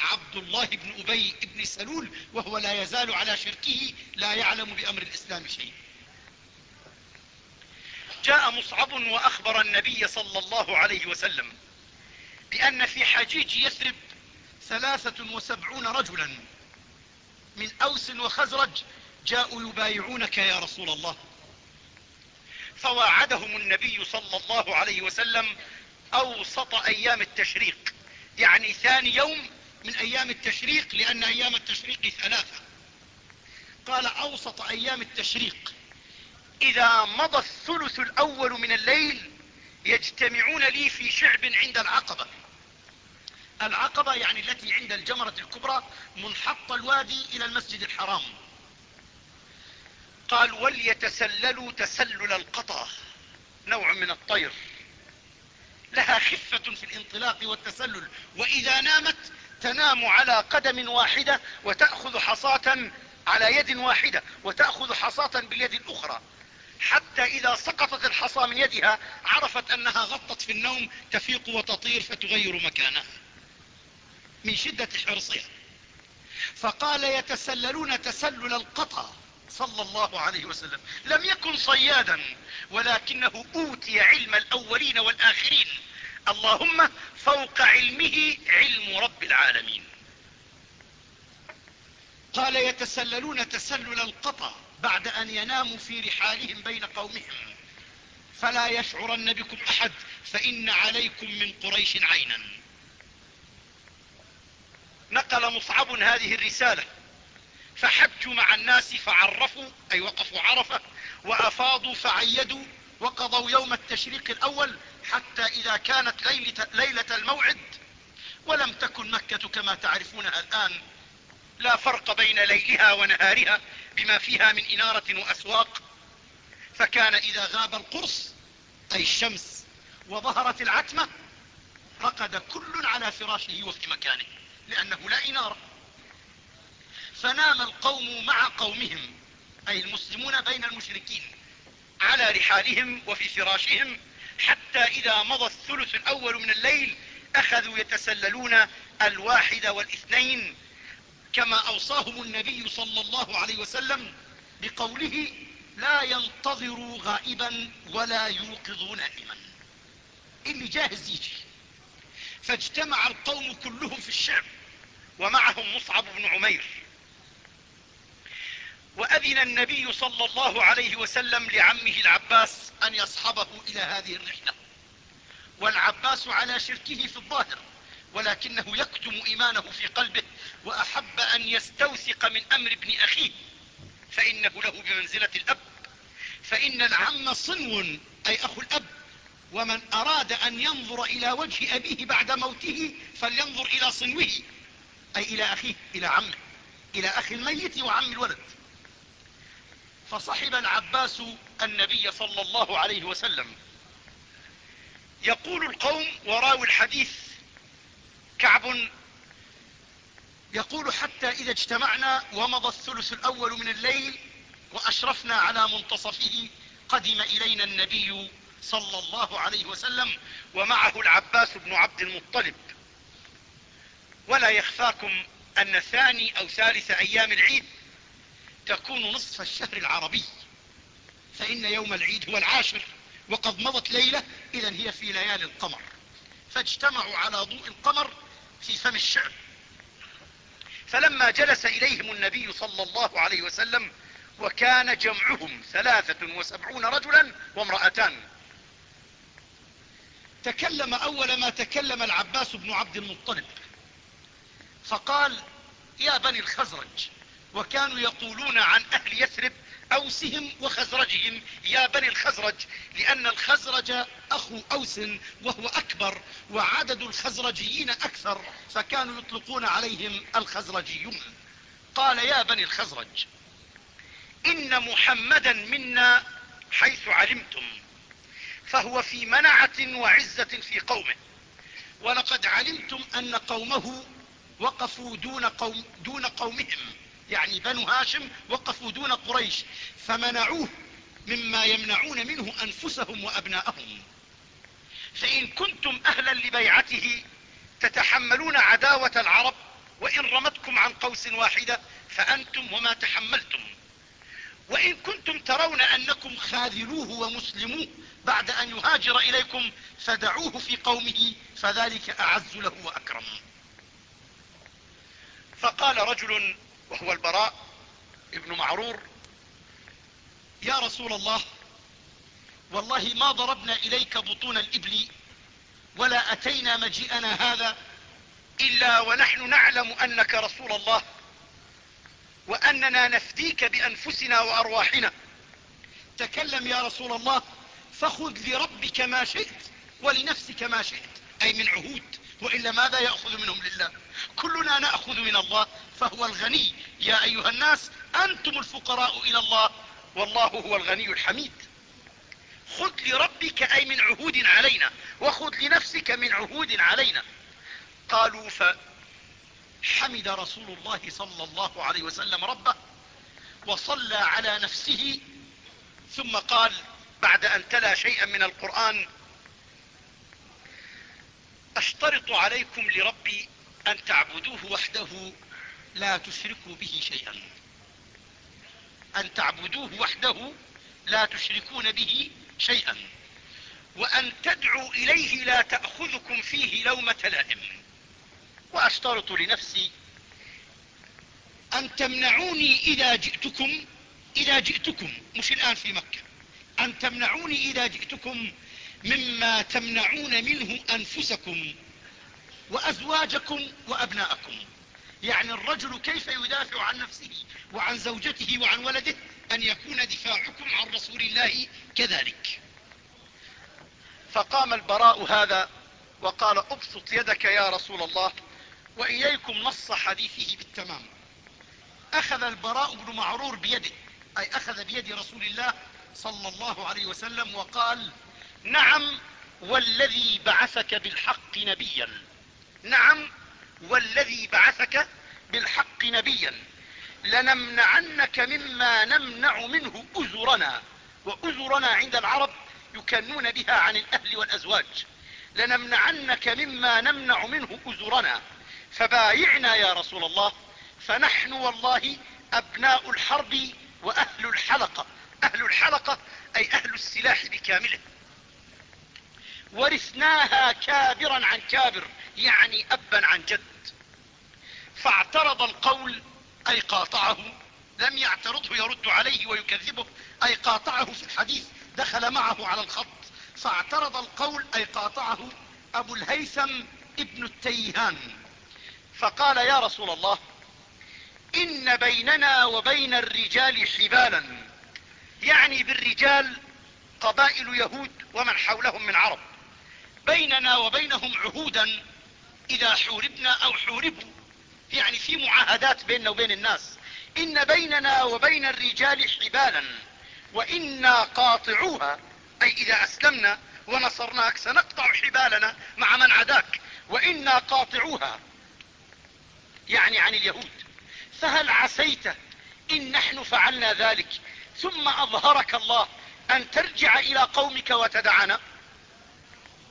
عبد الله بن أبي بن سلول وهو لا يزال على شركه لا يعلم بأمر الإسلام شيء جاء مصعب وأخبر النبي صلى الله عليه وسلم بأن في حجيج يثرب ثلاثة وسبعون رجلا من أوس وخزرج جاءوا يبايعونك يا رسول الله. فواعدهم النبي صلى الله عليه وسلم أوسط أيام التشريق يعني ثاني يوم من أيام التشريق لأن أيام التشريق ثلاثة. قال أوسط أيام التشريق إذا مضى الثلث الأول من الليل يجتمعون لي في شعب عند العقبة. العقبة يعني التي عند الجمرة الكبرى منحط الوادي إلى المسجد الحرام. قال وليتسللوا تسلل القطا نوع من الطير. لها خفة في الانطلاق والتسلل. وإذا نامت تنام على قدم واحدة وتأخذ حصاة على يد واحدة وتأخذ حصاة باليد الأخرى. حتى إذا سقطت الحصى من يدها عرفت أنها غطت في النوم تفيق وتطير فتغير مكانها من شدة حرصها. فقال يتسللون تسلل القطا صلى الله عليه وسلم. لم يكن صيادا ولكنه أوتي علم الأولين والآخرين. اللهم فوق علمه علم رب العالمين. قال يتسللون تسلل القطا بعد أن يناموا في رحالهم بين قومهم. فلا يشعرن بكم أحد فإن عليكم من قريش عينا. نقل مصعب هذه الرسالة. فحجوا مع الناس فعرفوا أي وقفوا عرفة وأفاضوا فعيدوا وقضوا يوم التشريق الأول حتى إذا كانت ليلة, ليلة الموعد ولم تكن مكة كما تعرفونها الآن. لا فرق بين ليلها ونهارها بما فيها من إنارة وأسواق. فكان إذا غاب القرص أي الشمس وظهرت العتمة رقد كل على فراشه وفي مكانه لأنه لا إنارة. فنام القوم مع قومهم أي المسلمون بين المشركين على رحالهم وفي فراشهم حتى إذا مضى الثلث الأول من الليل أخذوا يتسللون الواحد والاثنين كما أوصاهم النبي صلى الله عليه وسلم بقوله لا ينتظروا غائبا ولا يوقظوا نائما اللي جاهز يجي. فاجتمع القوم كلهم في الشعب ومعهم مصعب بن عمير. وأذن النبي صلى الله عليه وسلم لعمه العباس أن يصحبه إلى هذه الرحلة. والعباس على شركه في الظاهر ولكنه يكتم إيمانه في قلبه وأحب أن يستوثق من أمر ابن أخيه فإنه له بمنزلة الأب. فإن العم صنو أي أخو الأب ومن أراد أن ينظر إلى وجه أبيه بعد موته فلينظر إلى صنوه أي إلى أخيه إلى عمه إلى أخي الميت وعم الولد. فصحب العباس النبي صلى الله عليه وسلم يقول القوم وراوي الحديث. كعب يقول حتى إذا اجتمعنا ومضى الثلث الأول من الليل وأشرفنا على منتصفه قدم إلينا النبي صلى الله عليه وسلم ومعه العباس بن عبد المطلب. ولا يخفاكم أن ثاني أو ثالث أيام العيد تكون نصف الشهر العربي فإن يوم العيد هو العاشر. وقد مضت ليلة إذا هي في ليالي القمر. فاجتمعوا على ضوء القمر في فم الشعب. فلما جلس إليهم النبي صلى الله عليه وسلم وكان جمعهم ثلاثة وسبعون رجلا وامرأتان. تكلم أول ما تكلم العباس بن عبد المطلب. فقال يا بني الخزرج وكانوا يقولون عن أهل يثرب أوسهم وخزرجهم. يا بني الخزرج لأن الخزرج أخو أوس وهو أكبر وعدد الخزرجيين أكثر فكانوا يطلقون عليهم الخزرجيون. قال يا بني الخزرج إن محمدا منا حيث علمتم فهو في منعة وعزة في قومه. ولقد علمتم أن قومه وقفوا دون, قوم دون قومهم. يعني بنو هاشم وقفوا دون قريش فمنعوه مما يمنعون منه أنفسهم وأبناءهم. فإن كنتم أهلا لبيعته تتحملون عداوة العرب وإن رمتكم عن قوس واحدة فأنتم وما تحملتم. وإن كنتم ترون أنكم خاذلوه ومسلموه بعد أن يهاجر إليكم فدعوه في قومه فذلك أعز له وأكرم. فقال رجل وهو البراء ابن معرور. يا رسول الله والله ما ضربنا إليك بطون الإبل ولا أتينا مجيئنا هذا إلا ونحن نعلم أنك رسول الله وأننا نفديك بأنفسنا وأرواحنا. تكلم يا رسول الله فخذ لربك ما شئت ولنفسك ما شئت أي من عهود. وإلا ماذا يأخذ منهم لله؟ كلنا نأخذ من الله فهو الغني. يا أيها الناس أنتم الفقراء إلى الله والله هو الغني الحميد. خذ لربك أي من عهود علينا وخذ لنفسك من عهود علينا. قالوا فحمد رسول الله صلى الله عليه وسلم ربه وصلى على نفسه ثم قال بعد أن تلا شيئا من القرآن أشترط عليكم لربي أن تعبدوه وحده لا تشركوا به شيئا. أن تعبدوه وحده لا تشركون به شيئا. وأن تدعوا إليه لا تأخذكم فيه لومة لائم. وأشترط لنفسي أن تمنعوني إذا جئتكم إذا جئتكم مش الآن في مكة أن تمنعوني إذا جئتكم مما تمنعون منه أنفسكم وأزواجكم وأبناءكم. يعني الرجل كيف يدافع عن نفسه وعن زوجته وعن ولده أن يكون دفاعكم عن رسول الله كذلك؟ فقام البراء هذا وقال ابسط يدك يا رسول الله وإليكم نص حديثه بالتمام. أخذ البراء بن معرور بيده أي أخذ بيد رسول الله صلى الله عليه وسلم وقال نعم والذي بعثك بالحق نبيا. نعم والذي بعثك بالحق نبيا. لنمنعنك مما نمنع منه أزرنا وأزرنا عند العرب يكنون بها عن الأهل والأزواج. لنمنعنك مما نمنع منه أزرنا. فبايعنا يا رسول الله فنحن والله أبناء الحرب وأهل الحلقة. أهل الحلقة أي أهل السلاح بكامله. ورثناها كابرا عن كابر يعني أبا عن جد. فاعترض القول أي قاطعه لم يعترضه يرد عليه ويكذبه أي قاطعه في الحديث دخل معه على الخط. فاعترض القول أي قاطعه أبو الهيثم ابن التيهان. فقال يا رسول الله إن بيننا وبين الرجال حبالا يعني بالرجال قبائل يهود ومن حولهم من عرب. بيننا وبينهم عهودا إذا حوربنا أو حوربوا. يعني في معاهدات بيننا وبين الناس. إن بيننا وبين الرجال حبالا. وإنا قاطعوها. أي إذا أسلمنا ونصرناك سنقطع حبالنا مع من عداك. وإنا قاطعوها. يعني عن اليهود. فهل عسيت إن نحن فعلنا ذلك؟ ثم أظهرك الله أن ترجع إلى قومك وتدعنا.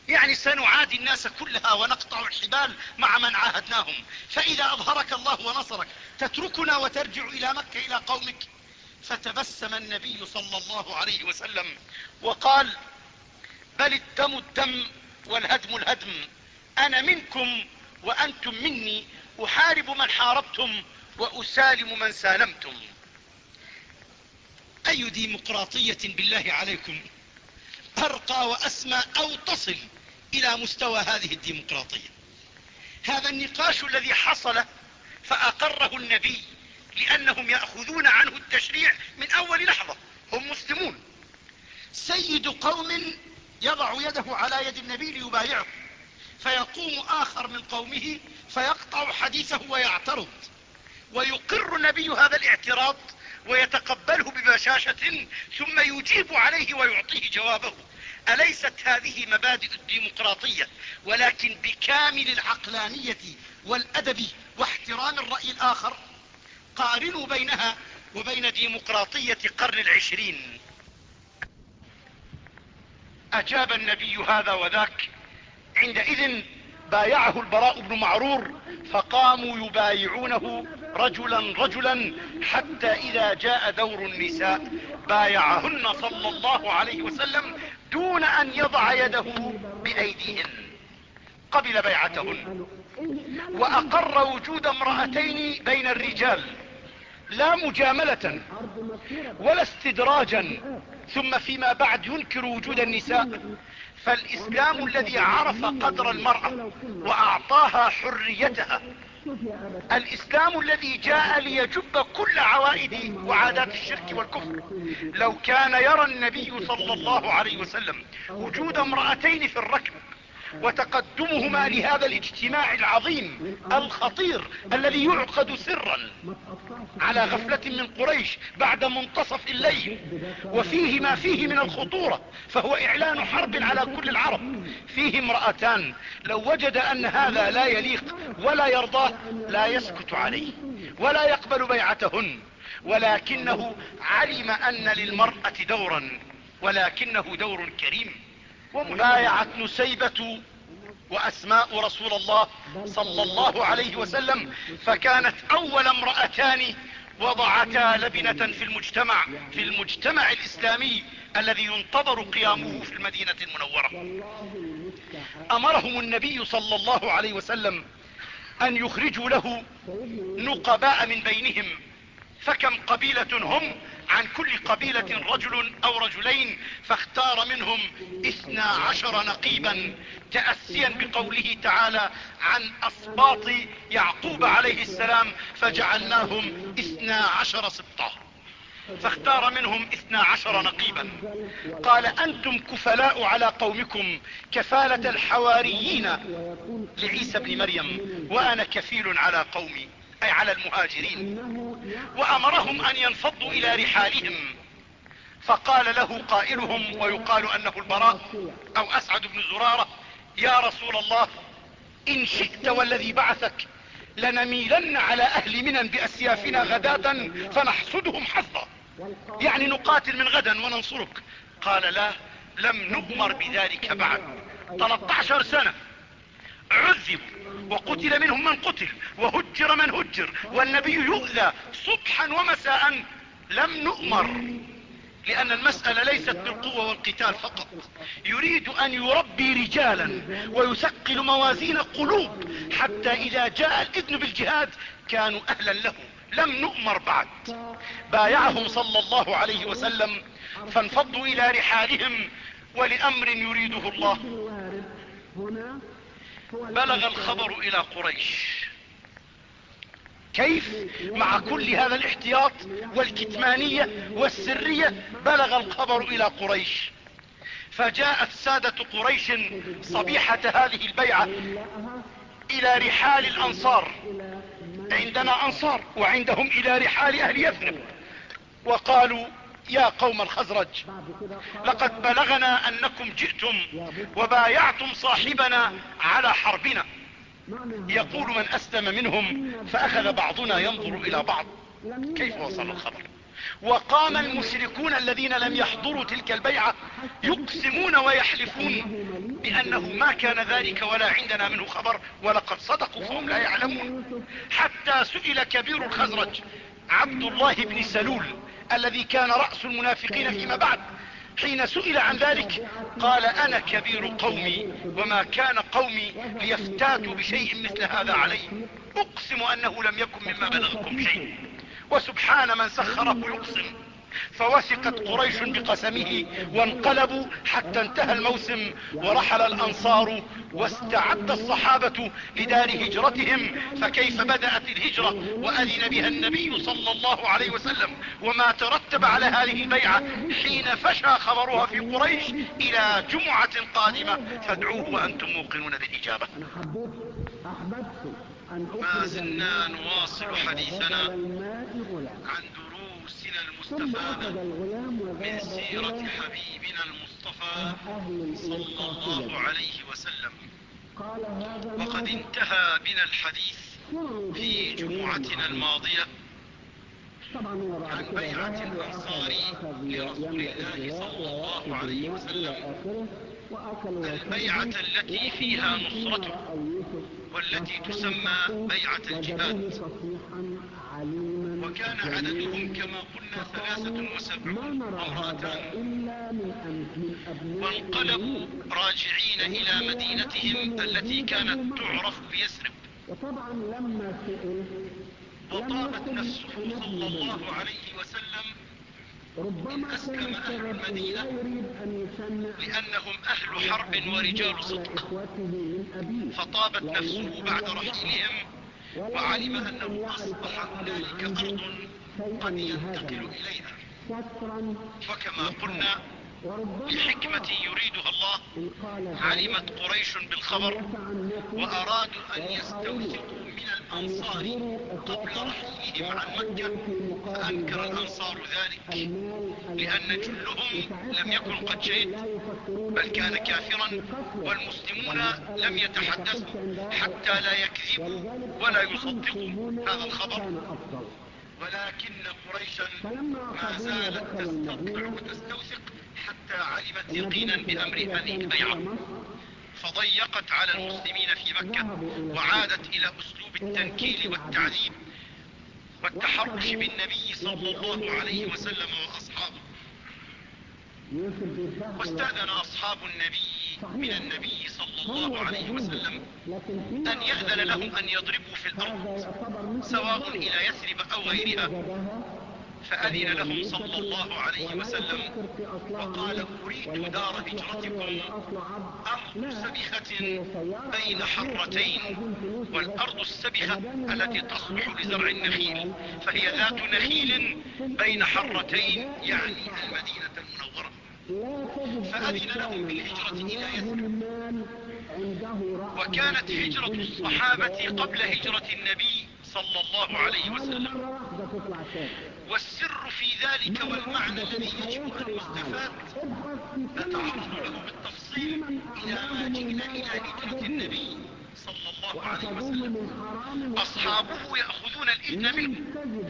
يعني سنعادي الناس كلها ونقطع الحبال مع من عاهدناهم. فإذا أظهرك الله ونصرك تتركنا وترجع إلى مكة إلى قومك. فتبسم النبي صلى الله عليه وسلم وقال بل الدم الدم والهدم الهدم. أنا منكم وأنتم مني أحارب من حاربتم وأسالم من سالمتم. أي ديمقراطية بالله عليكم؟ أرقى وأسمى أو تصل؟ إلى مستوى هذه الديمقراطية. هذا النقاش الذي حصل فأقره النبي لأنهم يأخذون عنه التشريع من أول لحظة. هم مسلمون. سيد قوم يضع يده على يد النبي ليبايعه. فيقوم آخر من قومه فيقطع حديثه ويعترض. ويقر النبي هذا الاعتراض ويتقبله ببشاشة ثم يجيب عليه ويعطيه جوابه. أليست هذه مبادئ الديمقراطية؟ ولكن بكامل العقلانية والأدب واحترام الرأي الآخر قارنوا بينها وبين ديمقراطية قرن العشرين. أجاب النبي هذا وذاك عندئذ بايعه البراء بن معرور فقاموا يبايعونه رجلا رجلا حتى إذا جاء دور النساء بايعهن صلى الله عليه وسلم دون أن يضع يده بأيديهن قبل بيعتهن. وأقر وجود امرأتين بين الرجال. لا مجاملة ولا استدراجا. ثم فيما بعد ينكر وجود النساء. فالإسلام الذي عرف قدر المرأة وأعطاها حريتها الإسلام الذي جاء ليجب كل عوائد وعادات الشرك والكفر. لو كان يرى النبي صلى الله عليه وسلم وجود امرأتين في الركب وتقدمهما لهذا الاجتماع العظيم الخطير الذي يعقد سرا على غفلة من قريش بعد منتصف الليل. وفيه ما فيه من الخطورة فهو إعلان حرب على كل العرب. فيه امرأتان لو وجد أن هذا لا يليق ولا يرضاه لا يسكت عليه ولا يقبل بيعتهن. ولكنه علم أن للمرأة دورا ولكنه دور كريم. ومبايعة نسيبة وأسماء رسول الله صلى الله عليه وسلم فكانت أول امرأتان وضعتا لبنة في المجتمع في المجتمع الإسلامي الذي ينتظر قيامه في المدينة المنورة. أمرهم النبي صلى الله عليه وسلم أن يخرجوا له نقباء من بينهم فكم قبيلة هم عن كل قبيلة رجل أو رجلين فاختار منهم اثنا عشر نقيبا تأسيا بقوله تعالى عن اسباط يعقوب عليه السلام فجعلناهم اثنا عشر سبطا فاختار منهم اثنا عشر نقيبا. قال أنتم كفلاء على قومكم كفالة الحواريين لعيسى بن مريم وأنا كفيل على قومي. أي على المهاجرين. وأمرهم أن ينفضوا إلى رحالهم. فقال له قائلهم ويقال أنه البراء أو أسعد بن زرارة يا رسول الله إن شئت والذي بعثك لنميلن على أهل منن بأسيافنا غداة فنحصدهم حظا. يعني نقاتل من غدا وننصرك. قال لا لم نؤمر بذلك بعد. 13 سنة. عذبوا وقتل منهم من قتل وهجر من هجر والنبي يؤذى صبحا ومساء لم نؤمر لأن المسألة ليست بالقوة والقتال فقط. يريد أن يربي رجالا ويثقل موازين قلوب حتى إذا جاء الإذن بالجهاد كانوا أهلا له لم نؤمر بعد. بايعهم صلى الله عليه وسلم فانفضوا إلى رحالهم ولأمر يريده الله. بلغ الخبر إلى قريش. كيف مع كل هذا الاحتياط والكتمانية والسرية بلغ الخبر إلى قريش. فجاءت سادة قريش صبيحة هذه البيعة إلى رحال الأنصار. عندنا أنصار وعندهم إلى رحال أهل يثرب وقالوا يا قوم الخزرج لقد بلغنا أنكم جئتم وبايعتم صاحبنا على حربنا. يقول من أسلم منهم فأخذ بعضنا ينظر إلى بعض. كيف وصل الخبر؟ وقام المشركون الذين لم يحضروا تلك البيعة يقسمون ويحلفون بأنه ما كان ذلك ولا عندنا منه خبر ولقد صدقوا فهم لا يعلمون. حتى سئل كبير الخزرج عبد الله بن سلول الذي كان رأس المنافقين فيما بعد. حين سئل عن ذلك قال أنا كبير قومي وما كان قومي ليفتاتوا بشيء مثل هذا علي. أقسم أنه لم يكن مما بلغكم شيء. وسبحان من سخره يقسم فوثقت قريش بقسمه وانقلبوا حتى انتهى الموسم ورحل الأنصار واستعد الصحابة لدار هجرتهم فكيف بدأت الهجرة وأذن بها النبي صلى الله عليه وسلم وما ترتب على هذه البيعة حين فشى خبرها في قريش إلى جمعة قادمة؟ فادعوه وأنتم موقنون بالإجابة. ما زلنا نواصل حديثنا عن دروسنا المستفادة من سيرة حبيبنا المصطفى صلى الله عليه وسلم. وقد انتهى بنا الحديث في جمعتنا الماضية. عن بيعة الأنصار لرسول الله صلى الله عليه وسلم. البيعة التي فيها نصرته والتي تسمى بيعة الجهاد. وكان عددهم كما قلنا ثلاثة وسبعون امرأتان وانقلبوا راجعين إلى مدينتهم التي كانت تعرف بيسرب وطبعا لما سئل وطابت نفسه صلى الله عليه وسلم ربما أسلم أهل المدينة لأنهم أهل حرب ورجال صدق. فطابت نفسه بعد رحيلهم. وعلم أنه أصبح هنالك أرض قد ينتقل إليها. وكما قلنا بحكمة يريدها الله علمت قريش بالخبر وأرادوا أن يستوثقوا من الأنصار قبل رحيلهم عن مكة. فأنكر الأنصار ذلك لأن جلهم لم يكن قد شهد بل كان كافرا والمسلمون لم يتحدثوا حتى لا يكذبوا ولا يصدقوا هذا الخبر. ولكن قريشا ما زالت تستطلع وتستوثق حتى علمت يقينا بأمر هذه البيعة. فضيقت على المسلمين في مكة وعادت إلى أسلوب التنكيل والتعذيب والتحرش بالنبي صلى الله عليه وسلم وأصحابه. واستأذن أصحاب النبي من النبي صلى الله عليه وسلم أن يأذن لهم أن يضربوا في الأرض سواء إلى يثرب أو غيرها. فأذن لهم صلى الله عليه وسلم وقال أريد دار هجرتكم أرض سبخة بين حرتين والأرض السبخة التي تصلح لزرع النخيل. فهي ذات نخيل بين حرتين يعني المدينة المنورة. فأذن لهم بالهجرة إلى يثرب وكاننت هجرة الصحابة قبل هجرة النبي صلى الله عليه وسلم. والسر في ذلك والمعنى الذي يجب ان يستفاد نتعرض له بالتفصيل إلى ما جئنا إلى هجرة النبي صلى الله عليه وسلم. أصحابه يأخذون الإذن منه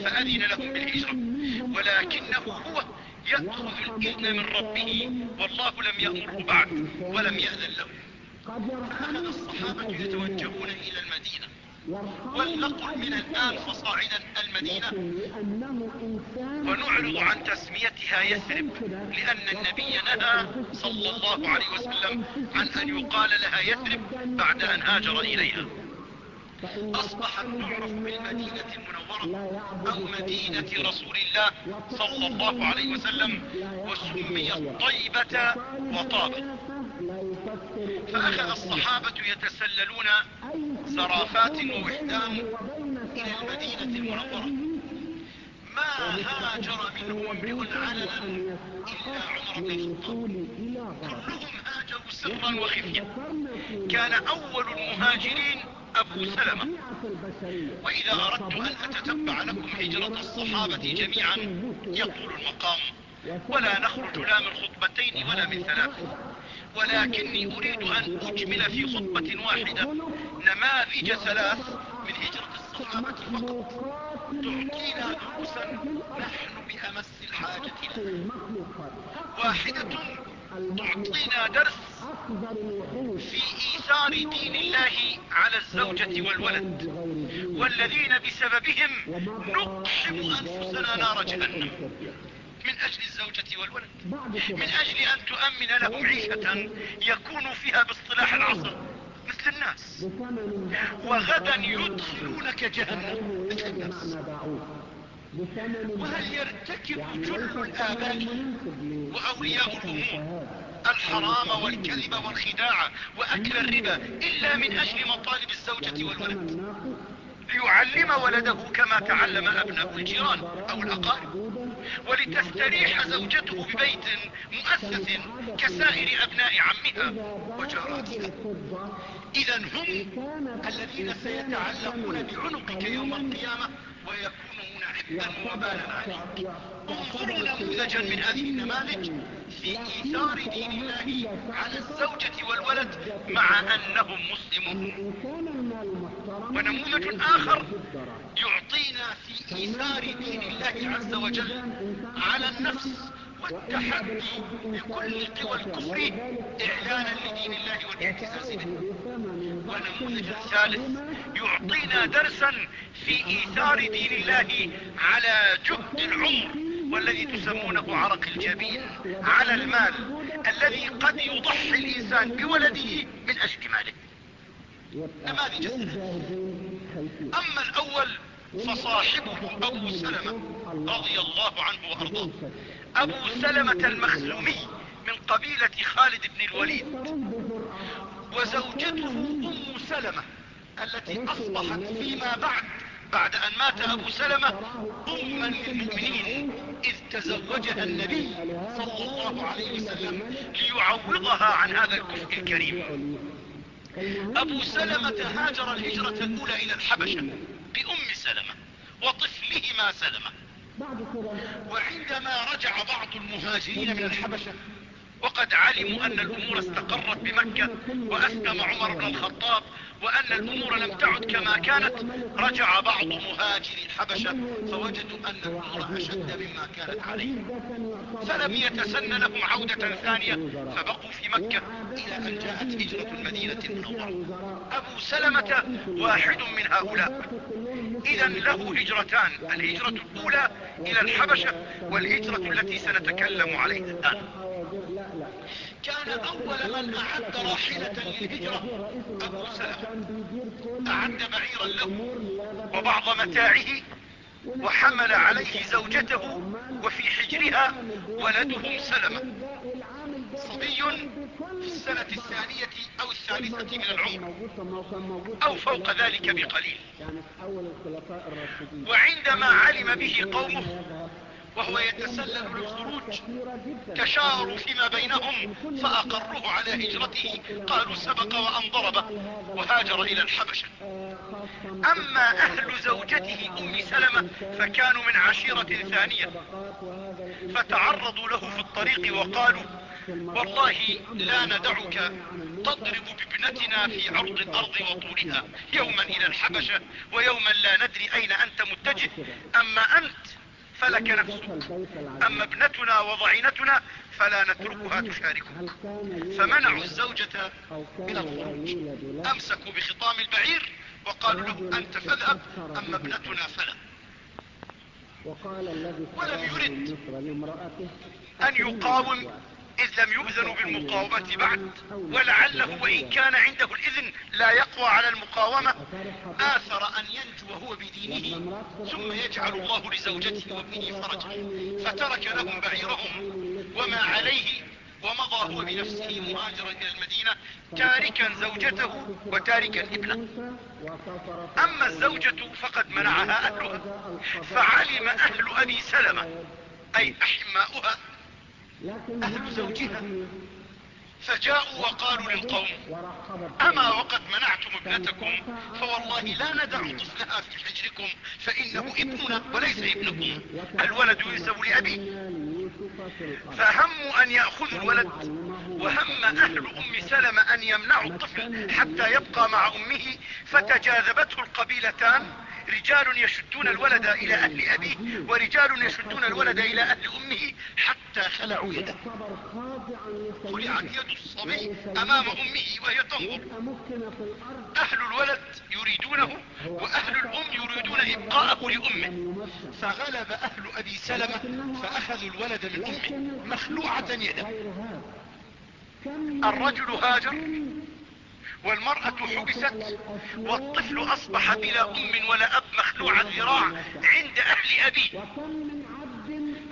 فأذن لهم بالهجرة ولكنه هو يأخذ الإذن من ربه. والله لم يأمره بعد ونلم يأذن له. فأخذ الصحابة يتوجهون إلى المدينة. ولنقل من الآن فصاعدا المدينة. ونعرض عن تسميتها يثرب لأن النبي نهى صلى الله عليه وسلم عن أن يقال لها يثرب بعد أن هاجر إليها. أصبحت تعرف بالمدينة المنورة أو مدينة رسول الله صلى الله عليه وسلم وسميت طيبة وطابت. فأخذ الصحابة يتسللون زرافات ووحدان إلى المدينة المنورة. ما هاجر منهم امرئ علنا إلا عمر بن الخطاب. كلهم هاجروا سرا وخفيا. كان أول المهاجرين أبو سلمة. وإذا أردت أن أتتبع لكم هجرة الصحابة جميعا يطول المقام ولا نخرج لا من خطبتين ولا من ثلاث. ولكني أريد أن أجمل في خطبة واحدة. نماذج ثلاث من هجرة الصحابة فقط. تعطينا دروسا نحن بأمس الحاجة لها واحدة تعطينا درس في إيثار دين الله على الزوجة والولد والذين بسببهم نقحم أنفسنا نار جهنم. من أجل الزوجة والولد من أجل أن تؤمن لهم عيشة يكون فيها باصطلاح العصر مثل الناس. وغدا يدخلونك جهنم مثل الناس. وهل يرتكب جل الآباء وأولياء الأمور الحرام والكذب والخداع وأكل الربا إلا من أجل مطالب الزوجة والولد. ليعلم ولده كما تعلم أبناء الجيران أو الأقارب. ولتستريح زوجته ببيت مؤسس كسائر أبناء عمها وجاراتها. إذا هم الذين سيتعلقون بعنقك يوم القيامة ويكونون عليك انظروا نموذجا من هذه النماذج في ايثار دين الله على الزوجة والولد مع أنهم مسلمون. ونموذج آخر يعطينا في ايثار دين الله عز وجل على النفس والتحدي بكل قوى الكفر اعلانا لدين الله والاعتزاز به ونموذج ثالث يعطينا درسا في ايثار دين الله على جهد العمر والذي تسمونه عرق الجبين على المال الذي قد يضحي الانسان بولده من أجل ماله نماذج اما الأول فصاحبه ابو سلمة رضي الله عنه وارضاه أبو سلمة المخزومي من قبيلة خالد بن الوليد وزوجته أم سلمة التي أصبحت فيما بعد بعد أن مات أبو سلمة أما للمؤمنين إذ تزوجها النبي صلى الله عليه وسلم ليعوضها عن هذا الكفء الكريم. أبو سلمة هاجر الهجرة الأولى إلى الحبشة بأم سلمة وطفلهما سلمة. وعندما رجع بعض المهاجرين من الحبشة وقد علموا أن الأمور استقرت بمكة وأسلم عمر بن الخطاب وأن الأمور لم تعد كما كانت رجع بعض مهاجري الحبشة فوجدوا أن الأمور أشد مما كانت عليه. فلم يتسن لهم عودة ثانية فبقوا في مكة إلى أن جاءت هجرة المدينة المنورة أبو سلمة واحد من هؤلاء. اذا له هجرتان الهجرة الأولى إلى الحبشة والهجرة التي سنتكلم عليها الآن. كان أول من أعد راحلة للهجرة. أبو سلمة. أعد بعيرا له وبعض متاعه وحمل عليه زوجته وفي حجرها ولده سلمة. صبي في السنة الثانية أو الثالثة من العمر أو فوق ذلك بقليل. وعندما علم به قومه وهو يتسلل للخروج تشاوروا فيما بينهم فأقروه على هجرته قالوا سبق وأن ضربه وهاجر إلى الحبشة. أما أهل زوجته أم سلمة فكانوا من عشيرة ثانية. فتعرضوا له في الطريق وقالوا والله لا ندعك تضرب بابنتنا في عرض الأرض وطولها يوما إلى الحبشة ويوما لا ندري أين أنت متجه. أما أنت فلك نفسك أما ابنتنا وضعينتنا فلا نتركها تشاركك فمنعوا الزوجة من الخروج. أمسكوا بخطام البعير وقالوا له أنت فاذهب أما ابنتنا فلا. ولم يرد أن يقاوم إذ لم يؤذنوا بالمقاومة بعد ولعله وإن كان عنده الإذن لا يقوى على المقاومة آثر أن ينجو هو بدينه ثم يجعل الله لزوجته وابنه فرجا فترك لهم بعيرهم وما عليه ومضى هو بنفسه مهاجرا إلى المدينة تاركا زوجته وتاركا ابنه. أما الزوجة فقد منعها أهلها فعلم أهل أبي سلمة أي أحماؤها أهل زوجها فجاءوا وقالوا للقوم أما وقد منعتم ابنتكم فوالله لا ندع طفلها في حجركم فإنه ابننا وليس ابنكم الولد ينسب لابيه فهموا أن يأخذوا الولد وهم أهل أم سلمة أن يمنعوا الطفل حتى يبقى مع أمه فتجاذبته القبيلتان. رجال يشدون الولد إلى أهل أبيه ورجال يشدون الولد إلى أهل أمه حتى خلعوا يده. خلعت يد الصبي أمام أمه وهي تنظر أهل الولد يريدونه وأهل الأم يريدون إبقاءه لأمه. فغلب أهل أبي سلمة فأخذوا الولد من أمه مخلوعة يده. الرجل هاجر. والمرأة حبست والطفل أصبح بلا أم ولا أب مخلوع الذراع عند أهل ابيه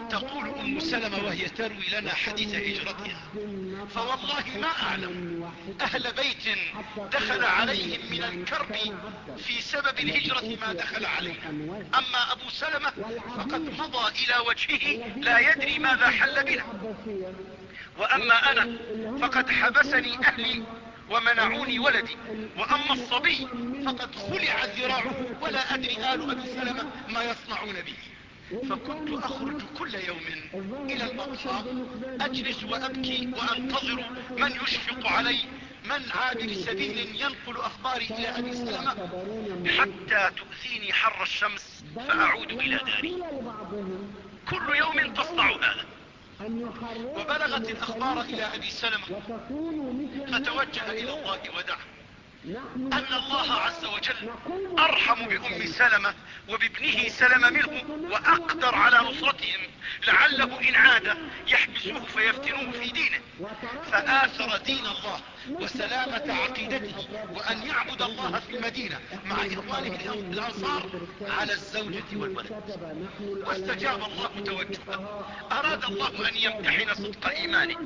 تقول أم سلمة وهي تروي لنا حديث هجرتها. فوالله ما أعلم. أهل بيت دخل عليهم من الكرب في سبب الهجرة ما دخل عليهم أما أبو سلمة فقد مضى إلى وجهه لا يدري ماذا حل بنا. وأما أنا فقد حبسني أهلي ومنعوني ولدي. وأما الصبي فقد خلع ذراعه ولا أدري آل أبي سلمة ما يصنعون به. فكنت أخرج كل يوم إلى الأقصى أجلس وأبكي وأنتظر من يشفق علي. من عابر سبيل ينقل أخباري إلى أبي سلمة حتى تؤذيني حر الشمس فأعود إلى داري. كل يوم تصنع هذا وبلغت الأخبار إلى أبي سلمة. فتوجه إلى الله ودعا أن الله عز وجل أرحم بأم سلمة وبابنه سلم منه وأقدر على نصرتهم لعله إن عاد يحبسوه فيفتنوه في دينه. فآثر دين الله وسلامة عقيدته وأن يعبد الله في المدينة مع إخوانه الأنصار على الزوجة والولد. واستجاب الله توجهه أراد الله أن يمتحن صدق إيمانه.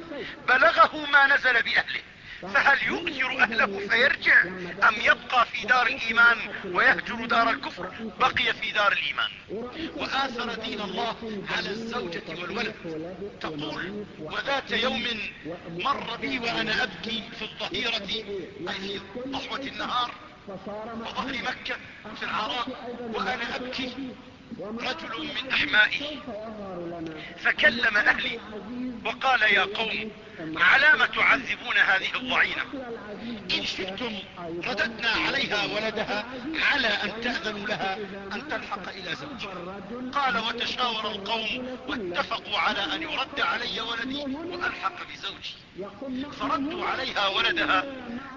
بلغه ما نزل بأهله. فهل يؤثر اهله فيرجع؟ أم يبقى في دار الإيمان ويهجر دار الكفر؟ بقي في دار الإيمان. وآثر دين الله على الزوجة والولد. تقول وذات يوم مر بي وأنا أبكي في الظهيرة أي ضحوة النهار وظهر مكة في العراق وأنا أبكي. رجل من أحمائي. فكلم أهلي وقال يا قوم علام تعذبون هذه الضعينة. إن شئتم رددنا عليها ولدها على أن تأذنوا لها أن تلحق إلى زوجها. قال وتشاور القوم واتفقوا على أن يرد علي ولدي وألحق بزوجي. فردوا عليها ولدها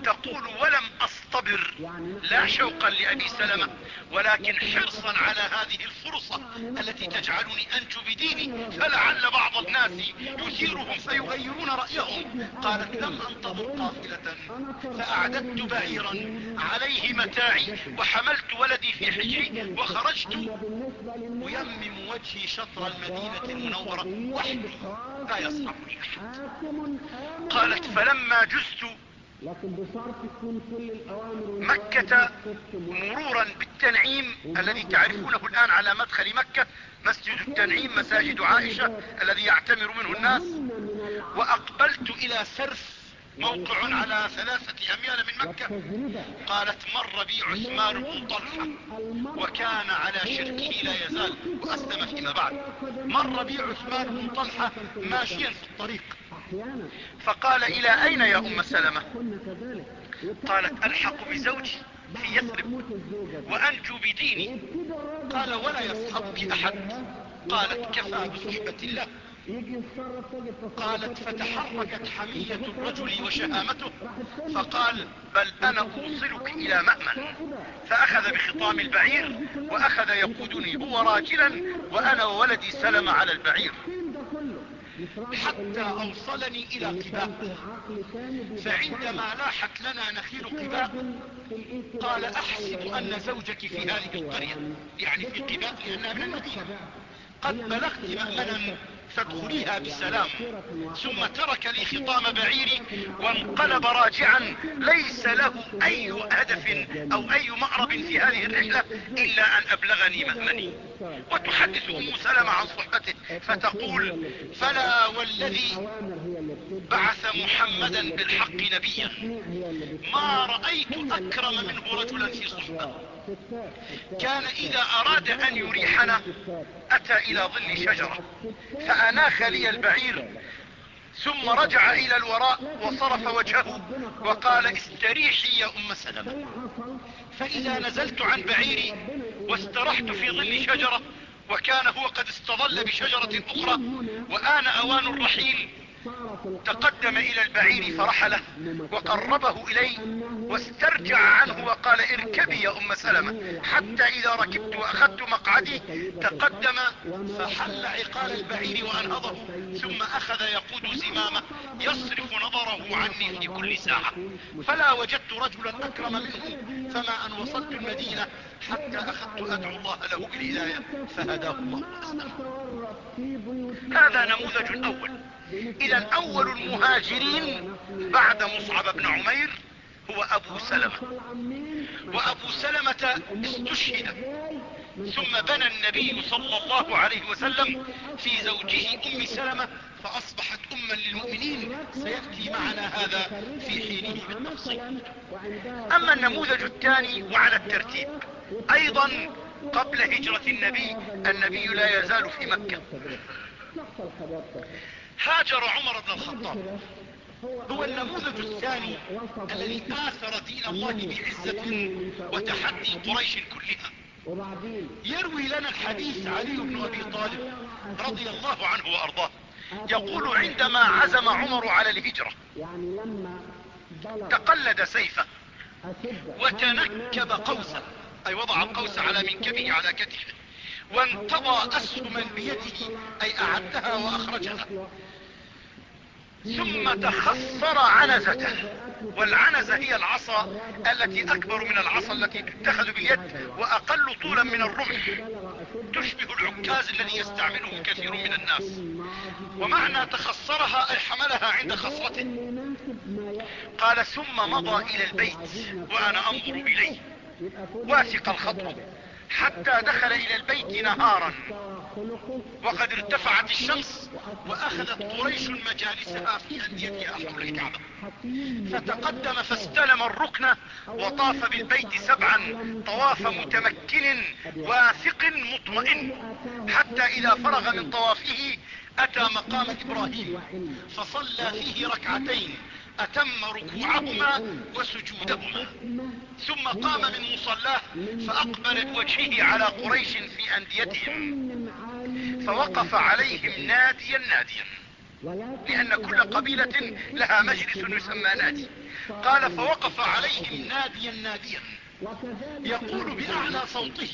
تقول ولم أصطبر. لا شوقا لأبي سلمة ولكن حرصا على هذه الفرصة التي تجعلني أنجو بديني. فلعل بعض الناس يثيرهم فيغيرون رأيهم. قالت لم أنتظر قافلة فأعددت بعيرا عليه متاعي وحملت ولدي في حجري وخرجت ويمم وجهي شطر المدينة المنورة وحدي لا يصحبني أحد. قالت فلما جزت مكة مرورا بالتنعيم الذي تعرفونه الآن على مدخل مكة مسجد التنعيم مساجد عائشة الذي يعتمر منه الناس. وأقبلت إلى سرف موقع على ثلاثة اميال من مكة. قالت مر بي عثمان بن طلحة وكان على شركه لا يزال واسلم فيما بعد. مر بي عثمان بن طلحة ماشيا في الطريق. فقال إلى أين يا أم سلمة؟ قالت ألحق بزوجي في يثرب. وأنجو بديني. قال ولا يصحبك أحد. قالت كفى بصحبة الله. قالت فتحركت حمية الرجل وشهامته فقال بل أنا اوصلك إلى مأمن. فأخذ بخطام البعير وأخذ يقودني هو راجلا وأنا وولدي سلم على البعير. حتى أوصلني إلى قباء. فعندما لاحت لنا نخيل قباء قال أحسب أن زوجك في هذه القرية يعني في قباء لانها من المدينة. قد بلغت مأمنا فادخليها بسلام ثم ترك لي خطام بعيري وانقلب راجعا. ليس له أي هدف أو أي مأرب في هذه الرحلة إلا أن أبلغني مأمني. وتحدث أم سلمة عن صحبته فتقول فلا والذي بعث محمدا بالحق نبيا. ما رأيت أكرم منه رجلا في صحبه كان إذا أراد أن يريحنا أتى إلى ظل شجرة فآناخ لي البعير ثم رجع إلى الوراء وصرف وجهه وقال استريحي يا أم سلمة. فإذا نزلت عن بعيري واسترحت في ظل شجرة وكان هو قد استظل بشجرة أخرى وآن أوان الرحيل تقدم إلى البعير فرحله وقربه الي واسترجع عنه وقال اركبي يا أم سلمة. حتى إذا ركبت وأخذت مقعدي تقدم فحل عقال البعير وأنهضه ثم أخذ يقود زمامة يصرف نظره عني في كل ساعة. فلا وجدت رجلا أكرم منه فما أن وصلت المدينة حتى أخذت أدعو الله له بالهداية فهداه الله. هذا نموذج اول إذا اول المهاجرين بعد مصعب بن عمير هو أبو سلمة. وأبو سلمة استشهد. ثم بنى النبي صلى الله عليه وسلم في زوجه أم سلمة فأصبحت أما للمؤمنين. سيأتي معنا هذا في حينه بالتفصيل. أما النموذج الثاني وعلى الترتيب أيضا قبل هجرة النبي النبي لا يزال في مكة. هاجر عمر بن الخطاب. هو النموذج الثاني الذي آثر دين الله بعزة وتحدي قريش كلها. يروي لنا الحديث علي بن أبي طالب رضي الله عنه وأرضاه. يقول عندما عزم عمر على الهجرة تقلد سيفه وتنكب قوسا أي وضع القوس على منكبه على كتفه. وانتضى اسهما بيده أي أعدها وأخرجها. ثم تخصر عنزته. والعنزة هي العصا التي أكبر من العصا التي تتخذ باليد وأقل طولا من الرمح. تشبه العكاز الذي يستعمله كثير من الناس. ومعنى تخصرها أي حملها عند خصرته قال ثم مضى إلى البيت وأنا أنظر إليه. واثق الخطوة. حتى دخل إلى البيت نهارا. وقد ارتفعت الشمس وأخذت قريش مجالسها في انديتها حول الكعبة. فتقدم فاستلم الركن وطاف بالبيت سبعا طواف متمكن واثق مطمئن. حتى إذا فرغ من طوافه أتى مقام إبراهيم فصلى فيه ركعتين. أتم ركوعهما وسجودهما. ثم قام من مصلاه فاقبل بوجهه على قريش في أنديتهم. فوقف عليهم ناديا ناديا. لأن كل قبيلة لها مجلس يسمى نادي. قال فوقف عليهم ناديا ناديا. يقول بأعلى صوته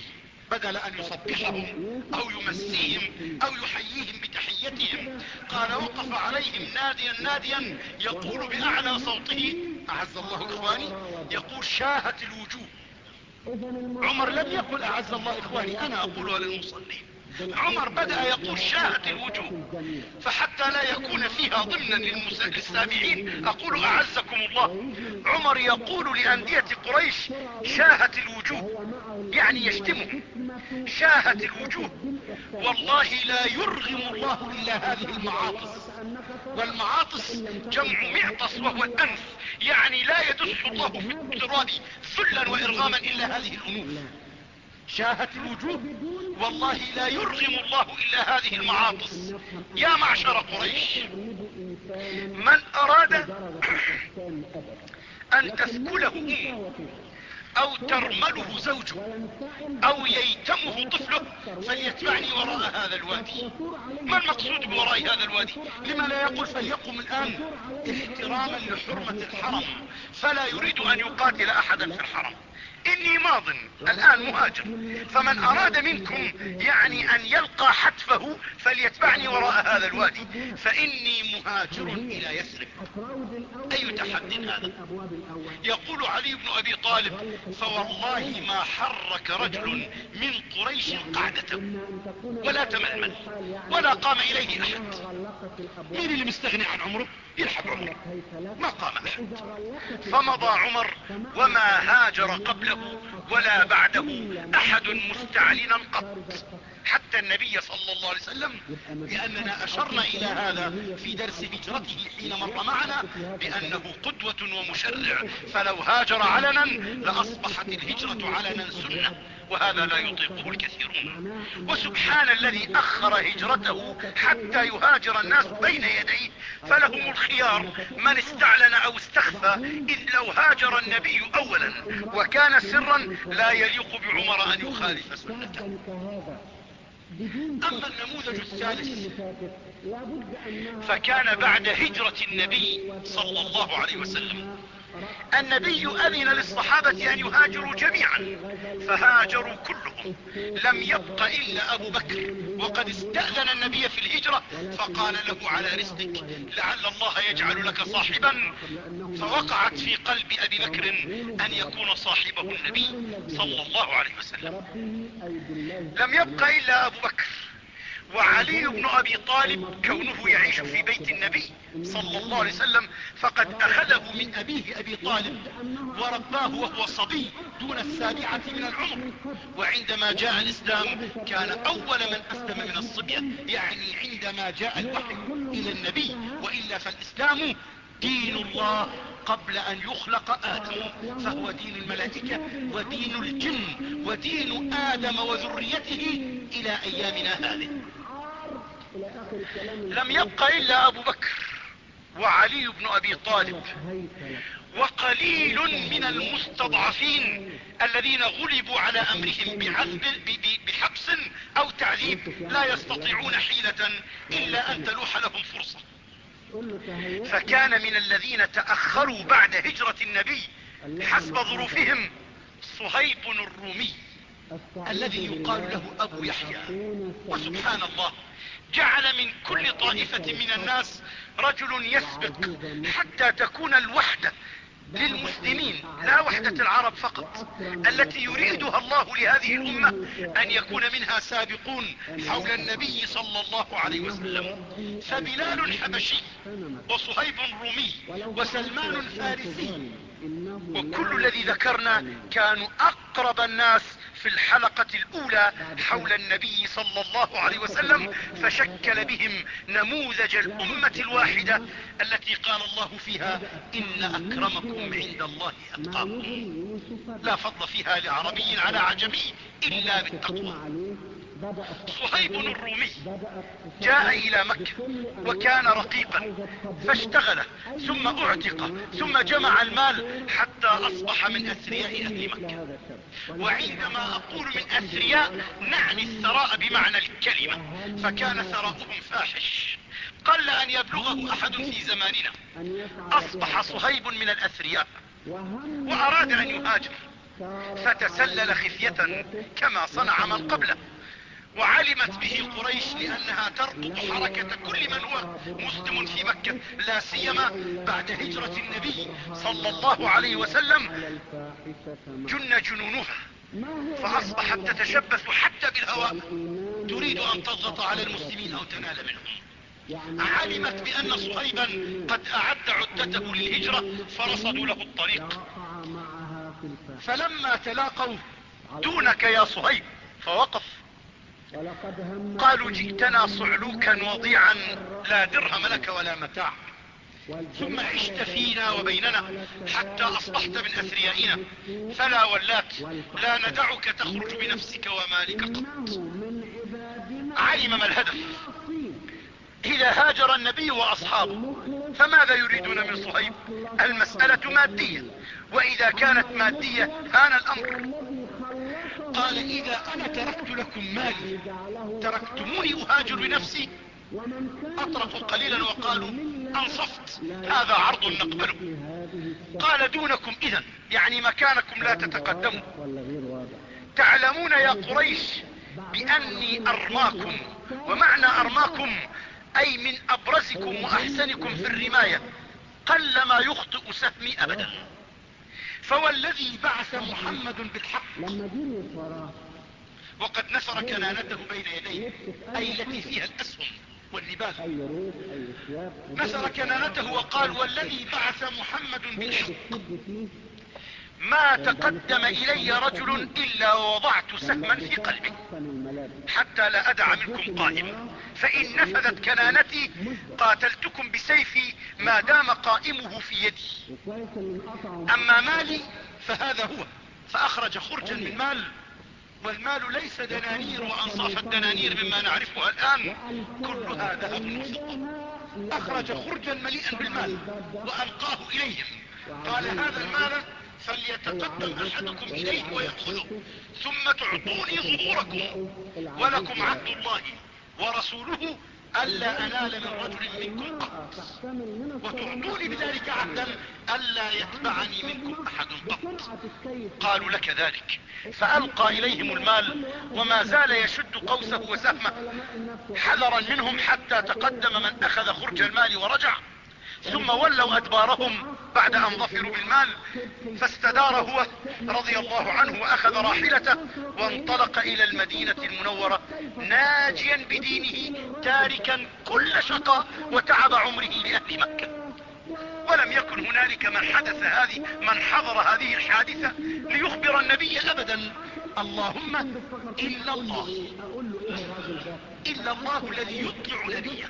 بدل أن يصبحهم أو يمسيهم أو يحييهم بتحيتهم. قال وقف عليهم ناديا ناديا يقول بأعلى صوته أعز الله إخواني يقول شاهت الوجوه. عمر لم يقل أعز الله إخواني أنا اقولها للمصلين عمر بدأ يقول شاهت الوجوه فحتى لا يكون فيها ضمنا للسامعين أقول أعزكم الله عمر يقول لأندية قريش شاهت الوجوه يعني يشتمهم. شاهت الوجوه. والله لا يرغم الله إلا هذه المعاطس. والمعاطس جمع معطس وهو الانف يعني لا يدس الله في التراب ذلا وإرغاما إلا هذه الانوف شاهت الوجوه والله لا يرغم الله إلا هذه المعاطس. يا معشر قريش من أراد أن تثكله امه أو ترمله زوجه أو ييتمه طفله فليتبعني وراء هذا الوادي. ما المقصود بوراء هذا الوادي؟ لما لا يقول فليقم الآن احتراما لحرمة الحرم فلا يريد أن يقاتل أحدا في الحرم. إني ماض الآن مهاجر. فمن أراد منكم يعني أن يلقى حتفه فليتبعني وراء هذا الوادي فإني مهاجر إلى يثرب. أي تحد هذا؟ يقول علي بن أبي طالب فوالله ما حرك رجل من قريش قعدته. ولا تململ ولا قام إليه أحد. مين اللي مستغني عن عمره؟ يلحق عمره ما قام أحد. فمضى عمر وما هاجر قبله ولا بعده. أحد مستعلنا قط. حتى النبي صلى الله عليه وسلم لأننا أشرنا إلى هذا في درس هجرته حين مر معنا بأنه قدوة ومشرع. فلو هاجر علنا لأصبحت الهجرة علنا سنة. وهذا لا يطيقه الكثيرون. وسبحان الذي أخر هجرته حتى يهاجر الناس بين يديه. فلهم الخيار من استعلن أو استخفى إذ لو هاجر النبي أولا. وكان سرا لا يليق بعمر أن يخالف سنته. أما النموذج الثالث فكان بعد هجرة النبي صلى الله عليه وسلم النبي أذن للصحابة أن يهاجروا جميعا فهاجروا كلهم. لم يبق إلا أبو بكر. وقد استأذن النبي في الهجرة فقال له على رزقك لعل الله يجعل لك صاحبا. فوقعت في قلب أبي بكر أن يكون صاحبه النبي صلى الله عليه وسلم. لم يبق إلا أبو بكر. وعلي بن أبي طالب كونه يعيش في بيت النبي صلى الله عليه وسلم فقد أخذه من أبيه أبي طالب ورباه وهو صبي دون السابعة من العمر. وعندما جاء الإسلام كان أول من أسلم من الصبية يعني عندما جاء الوحي إلى النبي. وإلا فالإسلام دين الله قبل أن يخلق آدم فهو دين الملائكة ودين الجن ودين آدم وذريته إلى أيامنا هذه. لم يبق إلا أبو بكر وعلي بن أبي طالب وقليل من المستضعفين الذين غلبوا على أمرهم بعذب بحبس أو تعذيب لا يستطيعون حيلة إلا أن تلوح لهم فرصة. فكان من الذين تأخروا بعد هجرة النبي حسب ظروفهم صهيب الرومي الذي يقال له أبو يحيى. وسبحان الله. جعل من كل طائفة من الناس رجل يسبق حتى تكون الوحدة للمسلمين لا وحدة العرب فقط التي يريدها الله لهذه الأمة أن يكون منها سابقون حول النبي صلى الله عليه وسلم. فبلال حبشي وصهيب رومي وسلمان فارسي وكل الذي ذكرنا كانوا أقرب الناس في الحلقة الأولى حول النبي صلى الله عليه وسلم فشكل بهم نموذج الأمة الواحدة التي قال الله فيها إن أكرمكم عند الله أتقاكم. لا فضل فيها لعربي على عجمي إلا بالتقوى. صهيب الرومي جاء إلى مكة وكان رقيقا فاشتغل ثم أعتق ثم جمع المال حتى أصبح من أثرياء أهل مكة. وعندما أقول من أثرياء نعني الثراء بمعنى الكلمة فكان ثراؤهم فاحش. قل أن يبلغه أحد في زماننا. أصبح صهيب من الأثرياء وأراد أن يهاجر فتسلل خفية كما صنع من قبله. وعلمت به قريش لأنها تربط حركة كل من هو مسلم في مكة لا سيما بعد هجرة النبي صلى الله عليه وسلم جن جنونها. فأصبحت تتشبث حتى بالهواء. تريد أن تضغط على المسلمين أو تنال منهم. علمت بأن صهيبا قد أعد عدته للهجرة فرصدوا له الطريق. فلما تلاقوا دونك يا صهيب فوقف. قالوا جئتنا صعلوكا وضيعا لا درهم لك ولا متاع. ثم عشت فينا وبيننا حتى أصبحت من أثريائنا. فلا ولات لا ندعك تخرج بنفسك ومالك قط علم ما الهدف. إذا هاجر النبي وأصحابه فماذا يريدون من صهيب؟ المسألة مادية. وإذا كانت مادية هان الأمر. قال إذا أنا تركت لكم مالي تركتموني أهاجر بنفسي. اطرقوا قليلا وقالوا أنصفت هذا عرض نقبله. قال دونكم اذا يعني مكانكم لا تتقدموا. تعلمون يا قريش بأني أرماكم ومعنى أرماكم أي من أبرزكم وأحسنكم في الرماية قل ما يخطئ سهمي ابدا. فوالذي بعث محمد بالحق. وقد نشر كنانته بين يديه أي التي فيها الاسهم واللباس. نشر كنانته وقال والذي بعث محمد بالحق. ما تقدم إلي رجل إلا ووضعت سهما في قلبه حتى لا أدع منكم قائم فإن نفذت كنانتي قاتلتكم بسيفي ما دام قائمه في يدي. أما مالي فهذا هو. فأخرج خرجا من مال والمال ليس دنانير وانصاف الدنانير مما نعرفها الآن كلها ذهب وفضة أخرج خرجا مليئا بالمال وألقاه إليهم. قال هذا المال فليتقدم أحدكم إليه ويأخذه ثم تعطوني ظهوركم. ولكم عهد الله ورسوله ألا أنال من رجل منكم قط. وتعطوني بذلك عهدا ألا يتبعني منكم أحد قط. قالوا لك ذلك. فألقى إليهم المال وما زال يشد قوسه وسهمه. حذرا منهم حتى تقدم من أخذ خرج المال ورجع. ثم ولوا أدبارهم بعد أن ظفروا بالمال فاستدار هو رضي الله عنه وأخذ راحلته وانطلق إلى المدينة المنورة ناجيا بدينه تاركا كل شقاء وتعب عمره لأهل مكة. ولم يكن هنالك من حدث هذه من حضر هذه الحادثة ليخبر النبي أبدا. اللهم إلا الله إلا الله الذي يطلع نبيه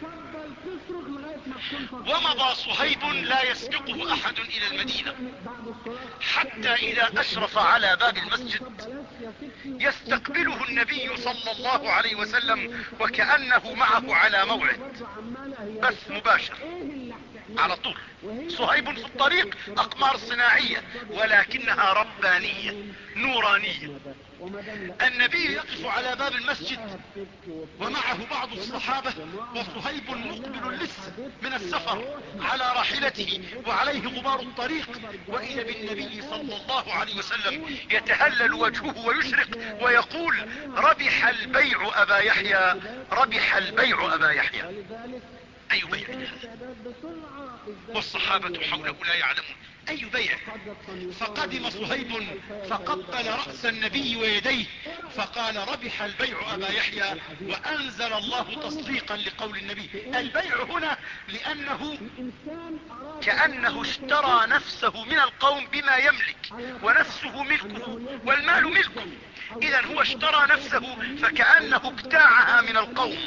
ومضى صهيب لا يسبقه أحد إلى المدينة. حتى إذا أشرف على باب المسجد يستقبله النبي صلى الله عليه وسلم وكأنه معه على موعد. بث مباشر. على طول. صهيب في الطريق أقمار صناعية ولكنها ربانية نورانية. النبي يقف على باب المسجد ومعه بعض الصحابة وصهيب مقبل لسه من السفر على راحلته وعليه غبار الطريق واذا بالنبي صلى الله عليه وسلم يتهلل وجهه ويشرق ويقول ربح البيع أبا يحيى ربح البيع أبا يحيى. اي بيع هذا والصحابة حوله لا يعلمون. أي بيع؟ فقدم صهيب فقبل رأس النبي ويديه فقال ربح البيع أبا يحيى وأنزل الله تصديقا لقول النبي. البيع هنا لأنه كأنه اشترى نفسه من القوم بما يملك ونفسه ملكه والمال ملكه. اذا هو اشترى نفسه فكأنه ابتاعها من القوم.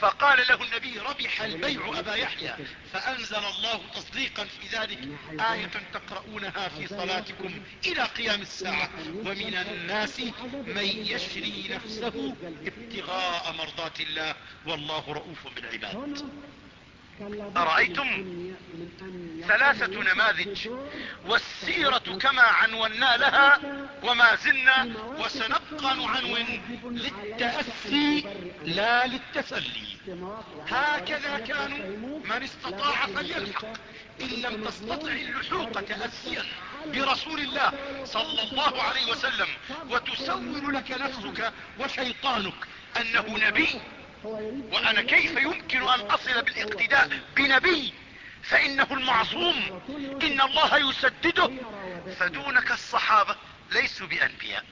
فقال له النبي ربح البيع أبا يحيى فأنزل الله تصديقا في ذلك آية تقرؤونها في صلاتكم إلى قيام الساعة. ومن الناس من يشري نفسه ابتغاء مرضات الله والله رؤوف بالعباد. أرأيتم ثلاثة نماذج والسيرة كما عنونا لها وما زلنا وسنبقى نعنون للتأسي لا للتسلي. هكذا كانوا من استطاع فليلحق إن لم تستطع اللحوق تأسيا برسول الله صلى الله عليه وسلم وتسول لك نفسك وشيطانك أنه نبي وأنا كيف يمكن أن أصل بالاقتداء بنبي فإنه المعصوم؟ إن الله يسدده. فدونك الصحابة ليسوا بأنبياء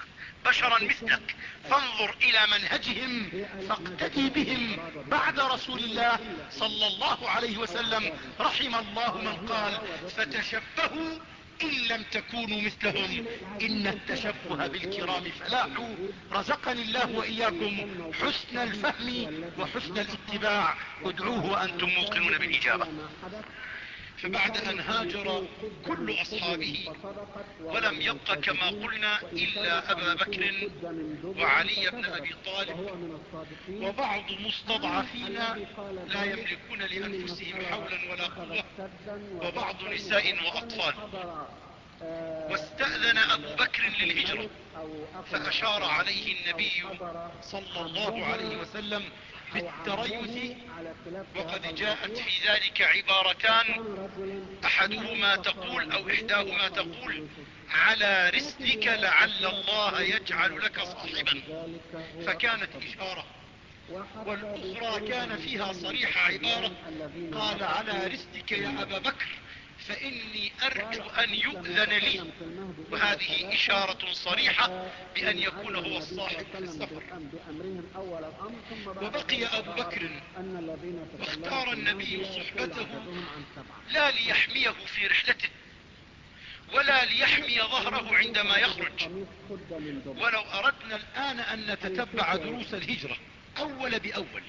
بشرا مثلك. فانظر إلى منهجهم فاقتدي بهم بعد رسول الله صلى الله عليه وسلم. رحم الله من قال فتشبهوا إن لم تكونوا مثلهم. إن التشبه بالكرام فلاح. رزقني الله وإياكم حسن الفهم وحسن الاتباع. ادعوه وأنتم موقنون بالإجابة. فبعد أن هاجر كل أصحابه ولم يبق كما قلنا إلا أبا بكر وعلي بن أبي طالب. وبعض مستضعفين لا يملكون لأنفسهم حولا ولا قوة وبعض نساء وأطفال. واستأذن أبو بكر للهجرة فأشار عليه النبي صلى الله عليه وسلم بالتريث وقد جاءت في ذلك عبارتان أحدهما تقول أو إحداهما تقول على رسلك لعل الله يجعل لك صاحبا. فكانت إشارة. والأخرى كان فيها صريح عبارة قال على رسلك يا أبا بكر فإني أرجو أن يؤذن لي. وهذه إشارة صريحة بأن يكون هو الصاحب في السفر. وبقي أبو بكر واختار النبي صحبته لا ليحميه في رحلته ولا ليحمي ظهره عندما يخرج. ولو أردنا الآن أن نتتبع دروس الهجرة. أول بأول.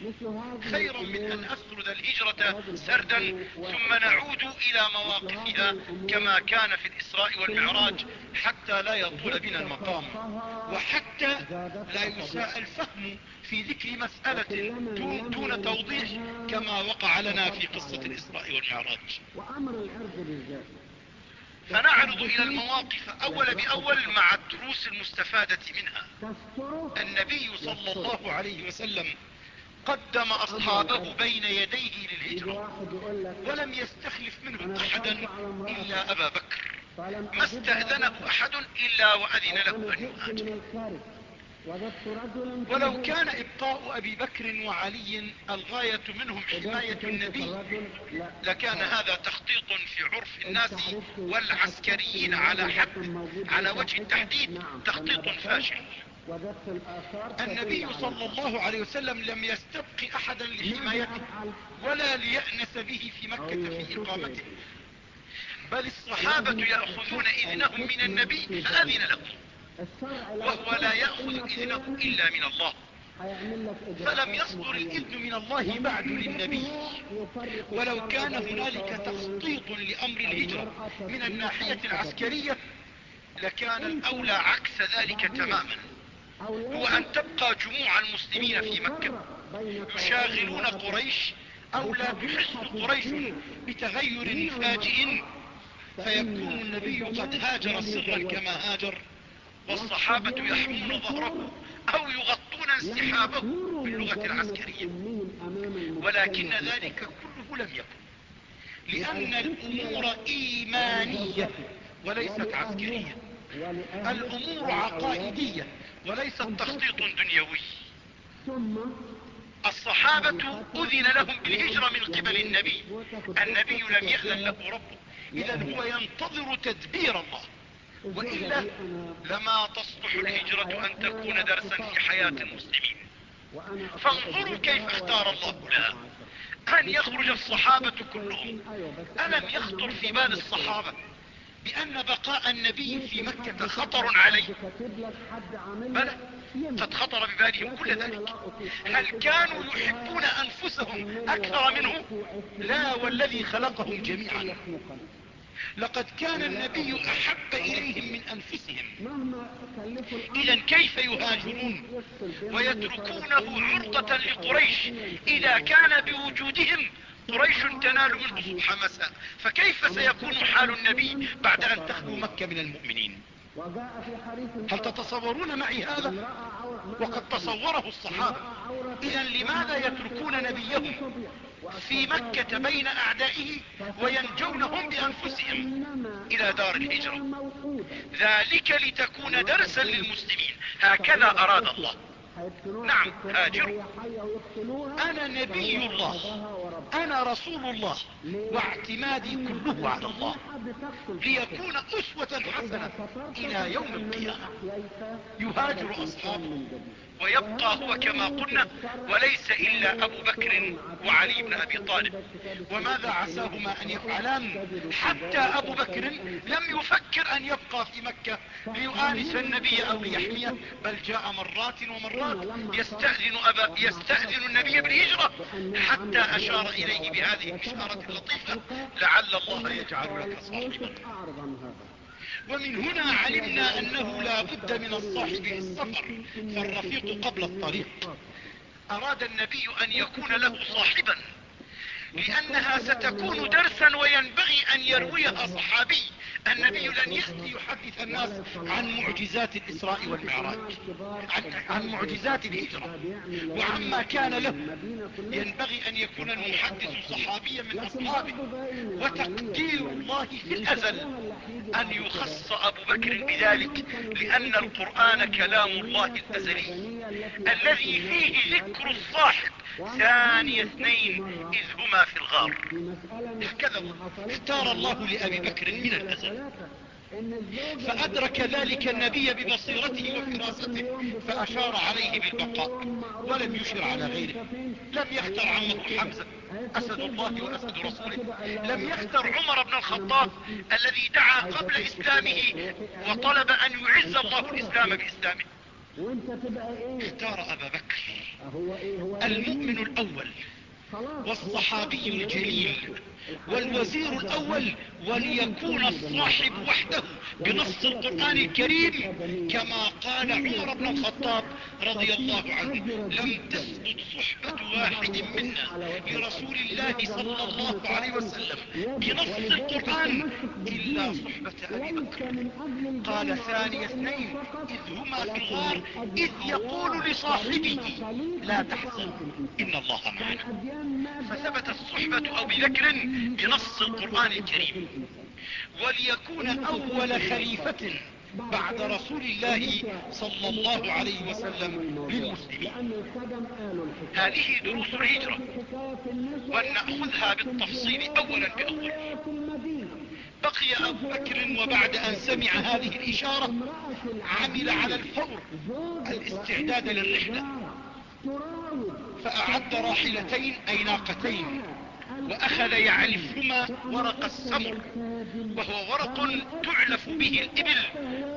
خير من أن أسرد الهجرة سردا ثم نعود إلى مواقفها كما كان في الإسراء والمعراج حتى لا يطول بنا المقام. وحتى لا يساء الفهم في ذكر مسألة دون توضيح كما وقع لنا في قصة الإسراء والمعراج. فنعرض إلى المواقف أول بأول مع الدروس المستفادة منها. النبي صلى الله عليه وسلم قدم أصحابه بين يديه للهجرة ولم يستخلف منهم أحدا إلا أبا بكر. ما استأذنه أحد إلا وأذن له أن يهاجر ولو كان ابقاء أبي بكر وعلي الغاية منهم حماية النبي لكان هذا تخطيط في عرف الناس والعسكريين على حد على وجه التحديد تخطيط فاشل. النبي صلى الله عليه وسلم لم يستبق احدا لحمايته ولا ليأنس به في مكة في إقامته. بل الصحابة يأخذون إذنهم من النبي فأذن لهم. وهو لا يأخذ إذنه إلا من الله. فلم يصدر الإذن من الله بعد للنبي. ولو كان هنالك تخطيط لأمر الهجرة من الناحية العسكرية لكان الأولى عكس ذلك تماما. هو أن تبقى جموع المسلمين في مكة. يشاغلون قريش أو لا تحس قريش بتغير فاجئ فيكون النبي قد هاجر سرا كما هاجر. والصحابة يحمون ظهره أو يغطون انسحابه باللغة العسكرية. ولكن ذلك كله لم يكن لأن الأمور إيمانية وليست عسكرية. الأمور عقائدية وليست تخطيط دنيوي. الصحابة أذن لهم بالهجرة من قبل النبي. النبي لم يأذن له ربه. اذا هو ينتظر تدبير الله. وإلا لما تصلح الهجرة أن تكون درسا في حياة المسلمين. فانظروا كيف اختار الله لها أن يخرج الصحابة كلهم. ألم يخطر في بال الصحابة بأن بقاء النبي في مكة خطر عليه؟ بلى قد خطر ببالهم كل ذلك. هل كانوا يحبون أنفسهم أكثر منه؟ لا والذي خلقهم جميعا. لقد كان النبي أحب إليهم من أنفسهم. إذا كيف يهاجرون ويتركونه عرضة لقريش؟ إذا كان بوجودهم قريش تنال منه صبح مساء فكيف سيكون حال النبي بعد أن تخلو مكة من المؤمنين؟ هل تتصورون معي هذا؟ وقد تصوره الصحابة. إذا لماذا يتركون نبيهم؟ في مكة بين أعدائه وينجونهم بأنفسهم إلى دار الهجرة. ذلك لتكون درسا للمسلمين. هكذا أراد الله. نعم هاجروا أنا نبي الله. أنا رسول الله. واعتمادي كله على الله. ليكون أسوة حسنة إلى يوم القيامة. يهاجر أصحابه. ويبقى هو كما قلنا وليس إلا أبو بكر وعلي بن أبي طالب. وماذا عساهما أن يفعلان؟ حتى أبو بكر لم يفكر أن يبقى في مكة ليؤانس النبي أو ليحميه بل جاء مرات ومرات يستأذن, أبا يستأذن النبي بالهجرة حتى أشار إليه بهذه الإشارة اللطيفة لعل الله يجعل لك صاحبا. ومن هنا علمنا أنه لا بد من الصاحب في السفر فالرفيق قبل الطريق. أراد النبي أن يكون له صاحبا لأنها ستكون درسا وينبغي أن يرويها صحابي النبي لن يأتي يحدث الناس عن معجزات الإسراء والمعراج عن, عن معجزات الهجرة. وعما كان له ينبغي أن يكون المحدث صحابيا من أصحابه. وتقدير الله في الأزل أن يخص أبو بكر بذلك لأن القرآن كلام الله الأزلي. الذي فيه ذكر الصاحب ثاني اثنين إذ هما في الغار. هكذا اختار الله لأبي بكر من الأزل. فأدرك ذلك النبي ببصيرته وفراسته فأشار عليه بالبقاء ولم يشر على غيره. لم يختر عمه حمزة أسد الله وأسد رسوله. لم يختر عمر بن الخطاب الذي دعا قبل إسلامه وطلب أن يعز الله الإسلام بإسلامه. اختار أبا بكر المؤمن الأول. والصحابي الجليل والوزير الأول وليكون الصاحب وحده بنص القرآن الكريم كما قال عمر بن الخطاب رضي الله عنه لم تثبت صحبة واحد منا لرسول الله صلى الله عليه وسلم بنص القرآن إلا صحبة أبي بكر. قال ثاني اثنين إذ هما في الغار إذ يقول لصاحبه لا تحزن إن الله معنا. فثبتت صحبة أبي بكر بنص القرآن الكريم. وليكون أول خليفة بعد رسول الله صلى الله عليه وسلم للمسلمين. هذه دروس الهجرة. ولنأخذها بالتفصيل أولا بأول بقي أبو بكر وبعد أن سمع هذه الإشارة عمل على الفور الاستعداد للرحلة. فأعد راحلتين أي ناقتين وأخذ يعلفهما ورق السمر وهو ورق تعلف به الإبل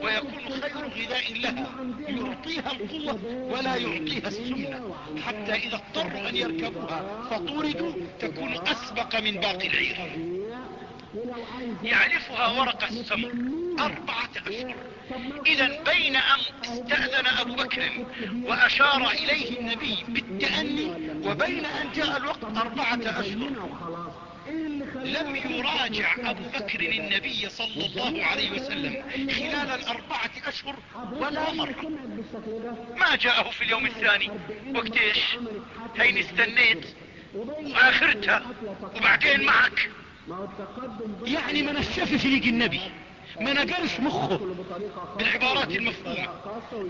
ويكون خير غذاء لها يعطيها القوة ولا يعطيها السمنة حتى إذا اضطروا أن يركبوها فطوردوا تكون أسبق من باقي العير. يعرفها ورق السمر. أربعة أشهر. إذا بين أن استأذن أبو بكر وأشار إليه النبي بالتأني وبين أن جاء الوقت أربعة أشهر. لم يراجع أبو بكر النبي صلى الله عليه وسلم خلال الأربعة أشهر ولا مرة. ما جاءه في اليوم الثاني. وقت إيش؟ هين استنيت وآخرتها. وبعدين معك. يعني ما نشف في ريق النبي ما نقلش مخه بالعبارات المفهومة.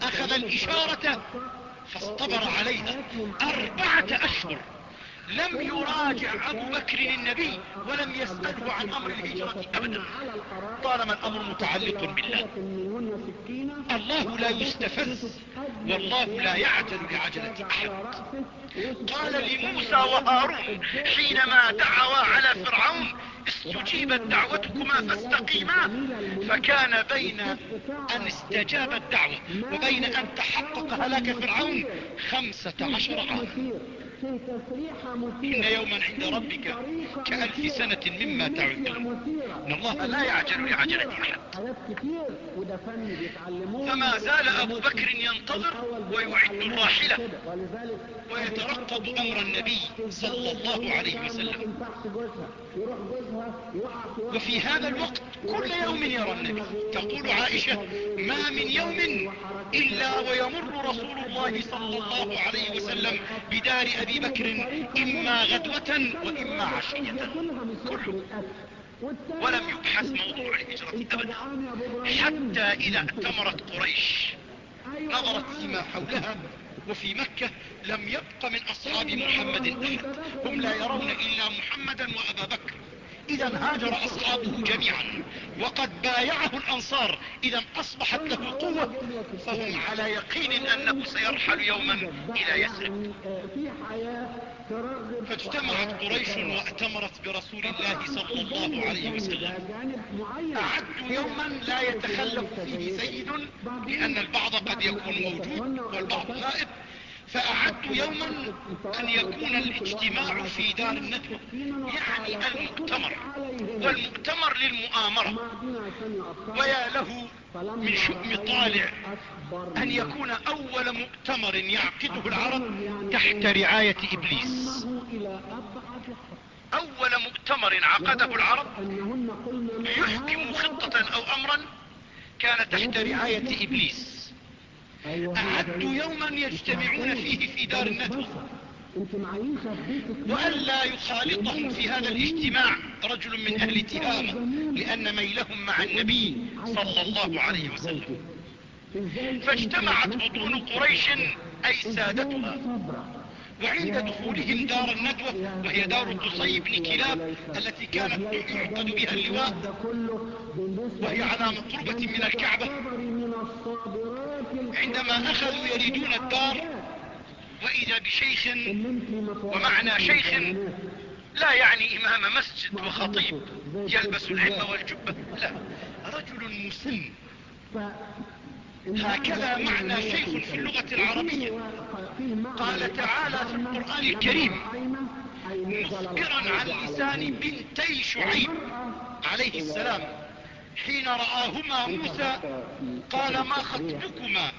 أخذ الإشارة فاصطبر عليها أربعة أشهر. لم يراجع أبو بكر النبي ولم يسأله عن أمر الهجرة أبدا. طالما الأمر متعلق بالله. الله لا يستفز. والله لا يعجل بعجلة أحد. قال لموسى وهارون حينما دعوا على فرعون استجيبت دعوتكما فاستقيما. فكان بين أن استجاب الدعوة وبين أن تحقق هلاك فرعون خمسة عشر عاما. إن يوما عند ربك كألف سنة مما تعدون. إن الله لا يعجل لعجلة أحد. فما زال أبو بكر ينتظر ويعد الراحلة. ويترقب أمر النبي صلى الله عليه وسلم. وفي هذا الوقت كل يوم يرى النبي تقول عائشة ما من يوم إلا ويمر رسول الله صلى الله عليه وسلم بدار أبي بكر إما غدوة وإما عشية. كله. ولم يبحث موضوع الهجرة أبدا. حتى إذا اتمرت قريش نظرت فيما حولها وفي مكة لم يبق من أصحاب محمد أحد. هم لا يرون إلا محمدا وأبا بكر. إذا هاجر اصحابه جميعا وقد بايعه الأنصار إذا أصبحت له قوة فهم على يقين أنه سيرحل يوما إلى يثرب. فاجتمعت قريش وأتمرت برسول الله صلى الله عليه وسلم. اعدوا يوما لا يتخلف فيه سيد لأن البعض قد يكون موجود والبعض غائب. فأعدت يوما أن يكون الاجتماع في دار الندوة يعني المؤتمر والمؤتمر للمؤامرة. ويا له من شؤم طالع أن يكون أول مؤتمر يعقده العرب تحت رعاية إبليس. أول مؤتمر عقده العرب ليحكموا خطة أو أمرا كان تحت رعاية إبليس. أعدوا يوما يجتمعون فيه في دار الندوة وألا يخالطهم في هذا الاجتماع رجل من أهل تهامة لأن ميلهم مع النبي صلى الله عليه وسلم. فاجتمعت بطون قريش أي سادتها. وعند دخولهم دار الندوة وهي دار قصي بن كلاب التي كانت يعقد بها اللواء وهي على مقربة من الكعبة. عندما أخذوا يريدون الدار وإذا بشيخ ومعنى شيخ لا يعني إمام مسجد وخطيب يلبس العمة والجبة. لا رجل مسن. هكذا معنى شيخ في اللغة العربية. قال تعالى في القرآن الكريم مخبرا عن لسان بنتي شعيب عليه السلام. حين رآهما موسى قال ما خطبكما؟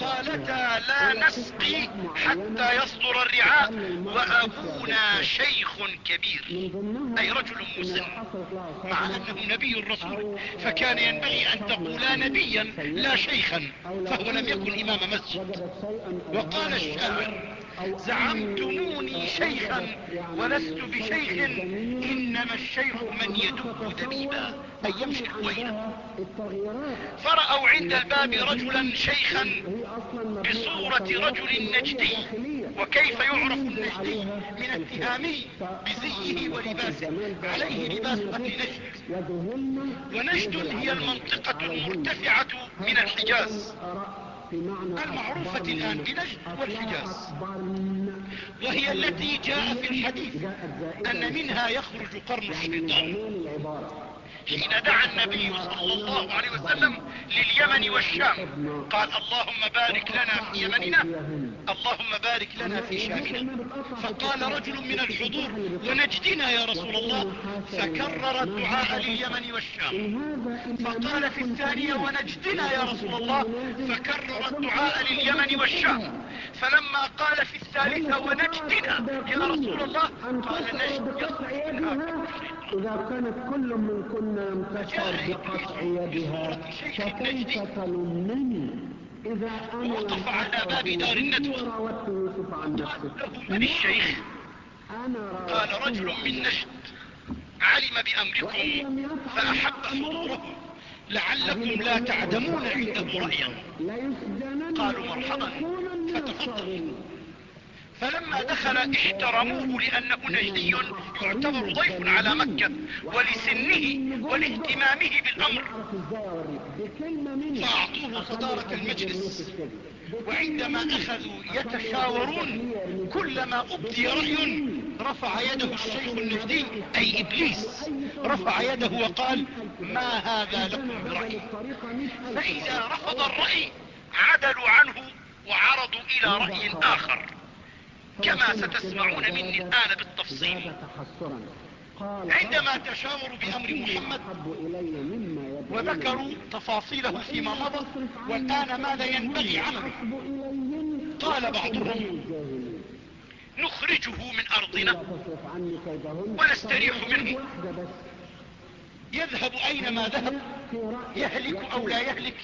قالتا لا نسقي حتى يصدر الرعاء وأبونا شيخ كبير. أي رجل مسن مع أنه نبي الرسول فكان ينبغي أن تقولا نبيا لا شيخا فهو لم يكن إمام مسجد. وقال الشاعر زعمتموني شيخا ولست بشيخ إنما الشيخ من يدب دبيبا أي يمشي قويلا فرأوا عند الباب رجلا شيخا بصورة رجل نجدي وكيف يعرف النجدي؟ من التهامي بزيه ولباسه. عليه لباس أهل نجد. ونجد هي المنطقة المرتفعة من الحجاز. المعروفة الآن بنجد والحجاز. وهي التي جاء في الحديث أن منها يخرج قرن الشيطان. حين دعا النبي صلى الله عليه وسلم لليمن والشام. قال اللهم بارك لنا في يمننا اللهم بارك لنا في شامنا فقال رجل من الحضور ونجدنا يا رسول الله. فكرر الدعاء لليمن والشام. فقال في الثانية ونجدنا يا رسول الله. فكرر الدعاء لليمن والشام. فلما قال في الثالثة ونجدنا يا رسول الله. قال نجد إذا كانت كل من كنا ينتصر بقطع يدها فكيف تلمني إذا أنا وقف على باب دار الندوة وراودت يوسف عن نفسه قال رجل من نجد علم بأمركم فأحب حضوره لعلكم لا تعدمون عنده رأيا قالوا مرحبا فتفضل فلما دخل احترموه لأنه نجدي يعتبر ضيف على مكة ولسنه ولاهتمامه بالأمر. فأعطوه صدارة المجلس. وعندما أخذوا يتشاورون كلما أبدي رأي رفع يده الشيخ النجدي أي إبليس رفع يده وقال ما هذا لكم برأي؟ فإذا رفض الرأي عدلوا عنه وعرضوا إلى رأي آخر. كما ستسمعون مني الآن بالتفصيل. عندما تشاوروا بأمر محمد وذكروا تفاصيله فيما مضى والآن ماذا ينبغي عمله؟ قال بعضهم نخرجه من أرضنا ونستريح منه. يذهب أينما ذهب يهلك أو لا يهلك.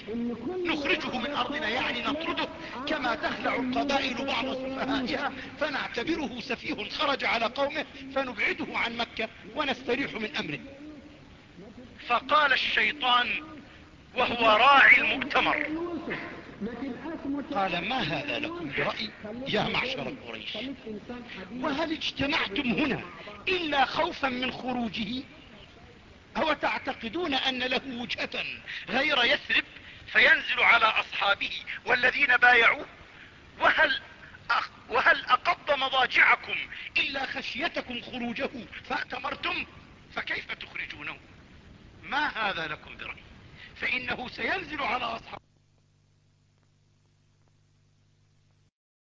نخرجه من أرضنا يعني نطرده كما تخلع القبائل بعض سفهائها. فنعتبره سفيه خرج على قومه فنبعده عن مكة ونستريح من أمره. فقال الشيطان وهو راعي المؤتمر. قال ما هذا لكم برأي يا معشر قريش؟ وهل اجتمعتم هنا إلا خوفا من خروجه أو تعتقدون أن له وجهة غير يثرب فينزل على أصحابه والذين بايعوه؟ وهل, وهل أقض مضاجعكم إلا خشيتكم خروجه فأتمرتم؟ فكيف تخرجونه؟ ما هذا لكم برأي؟ فإنه سينزل على أصحابه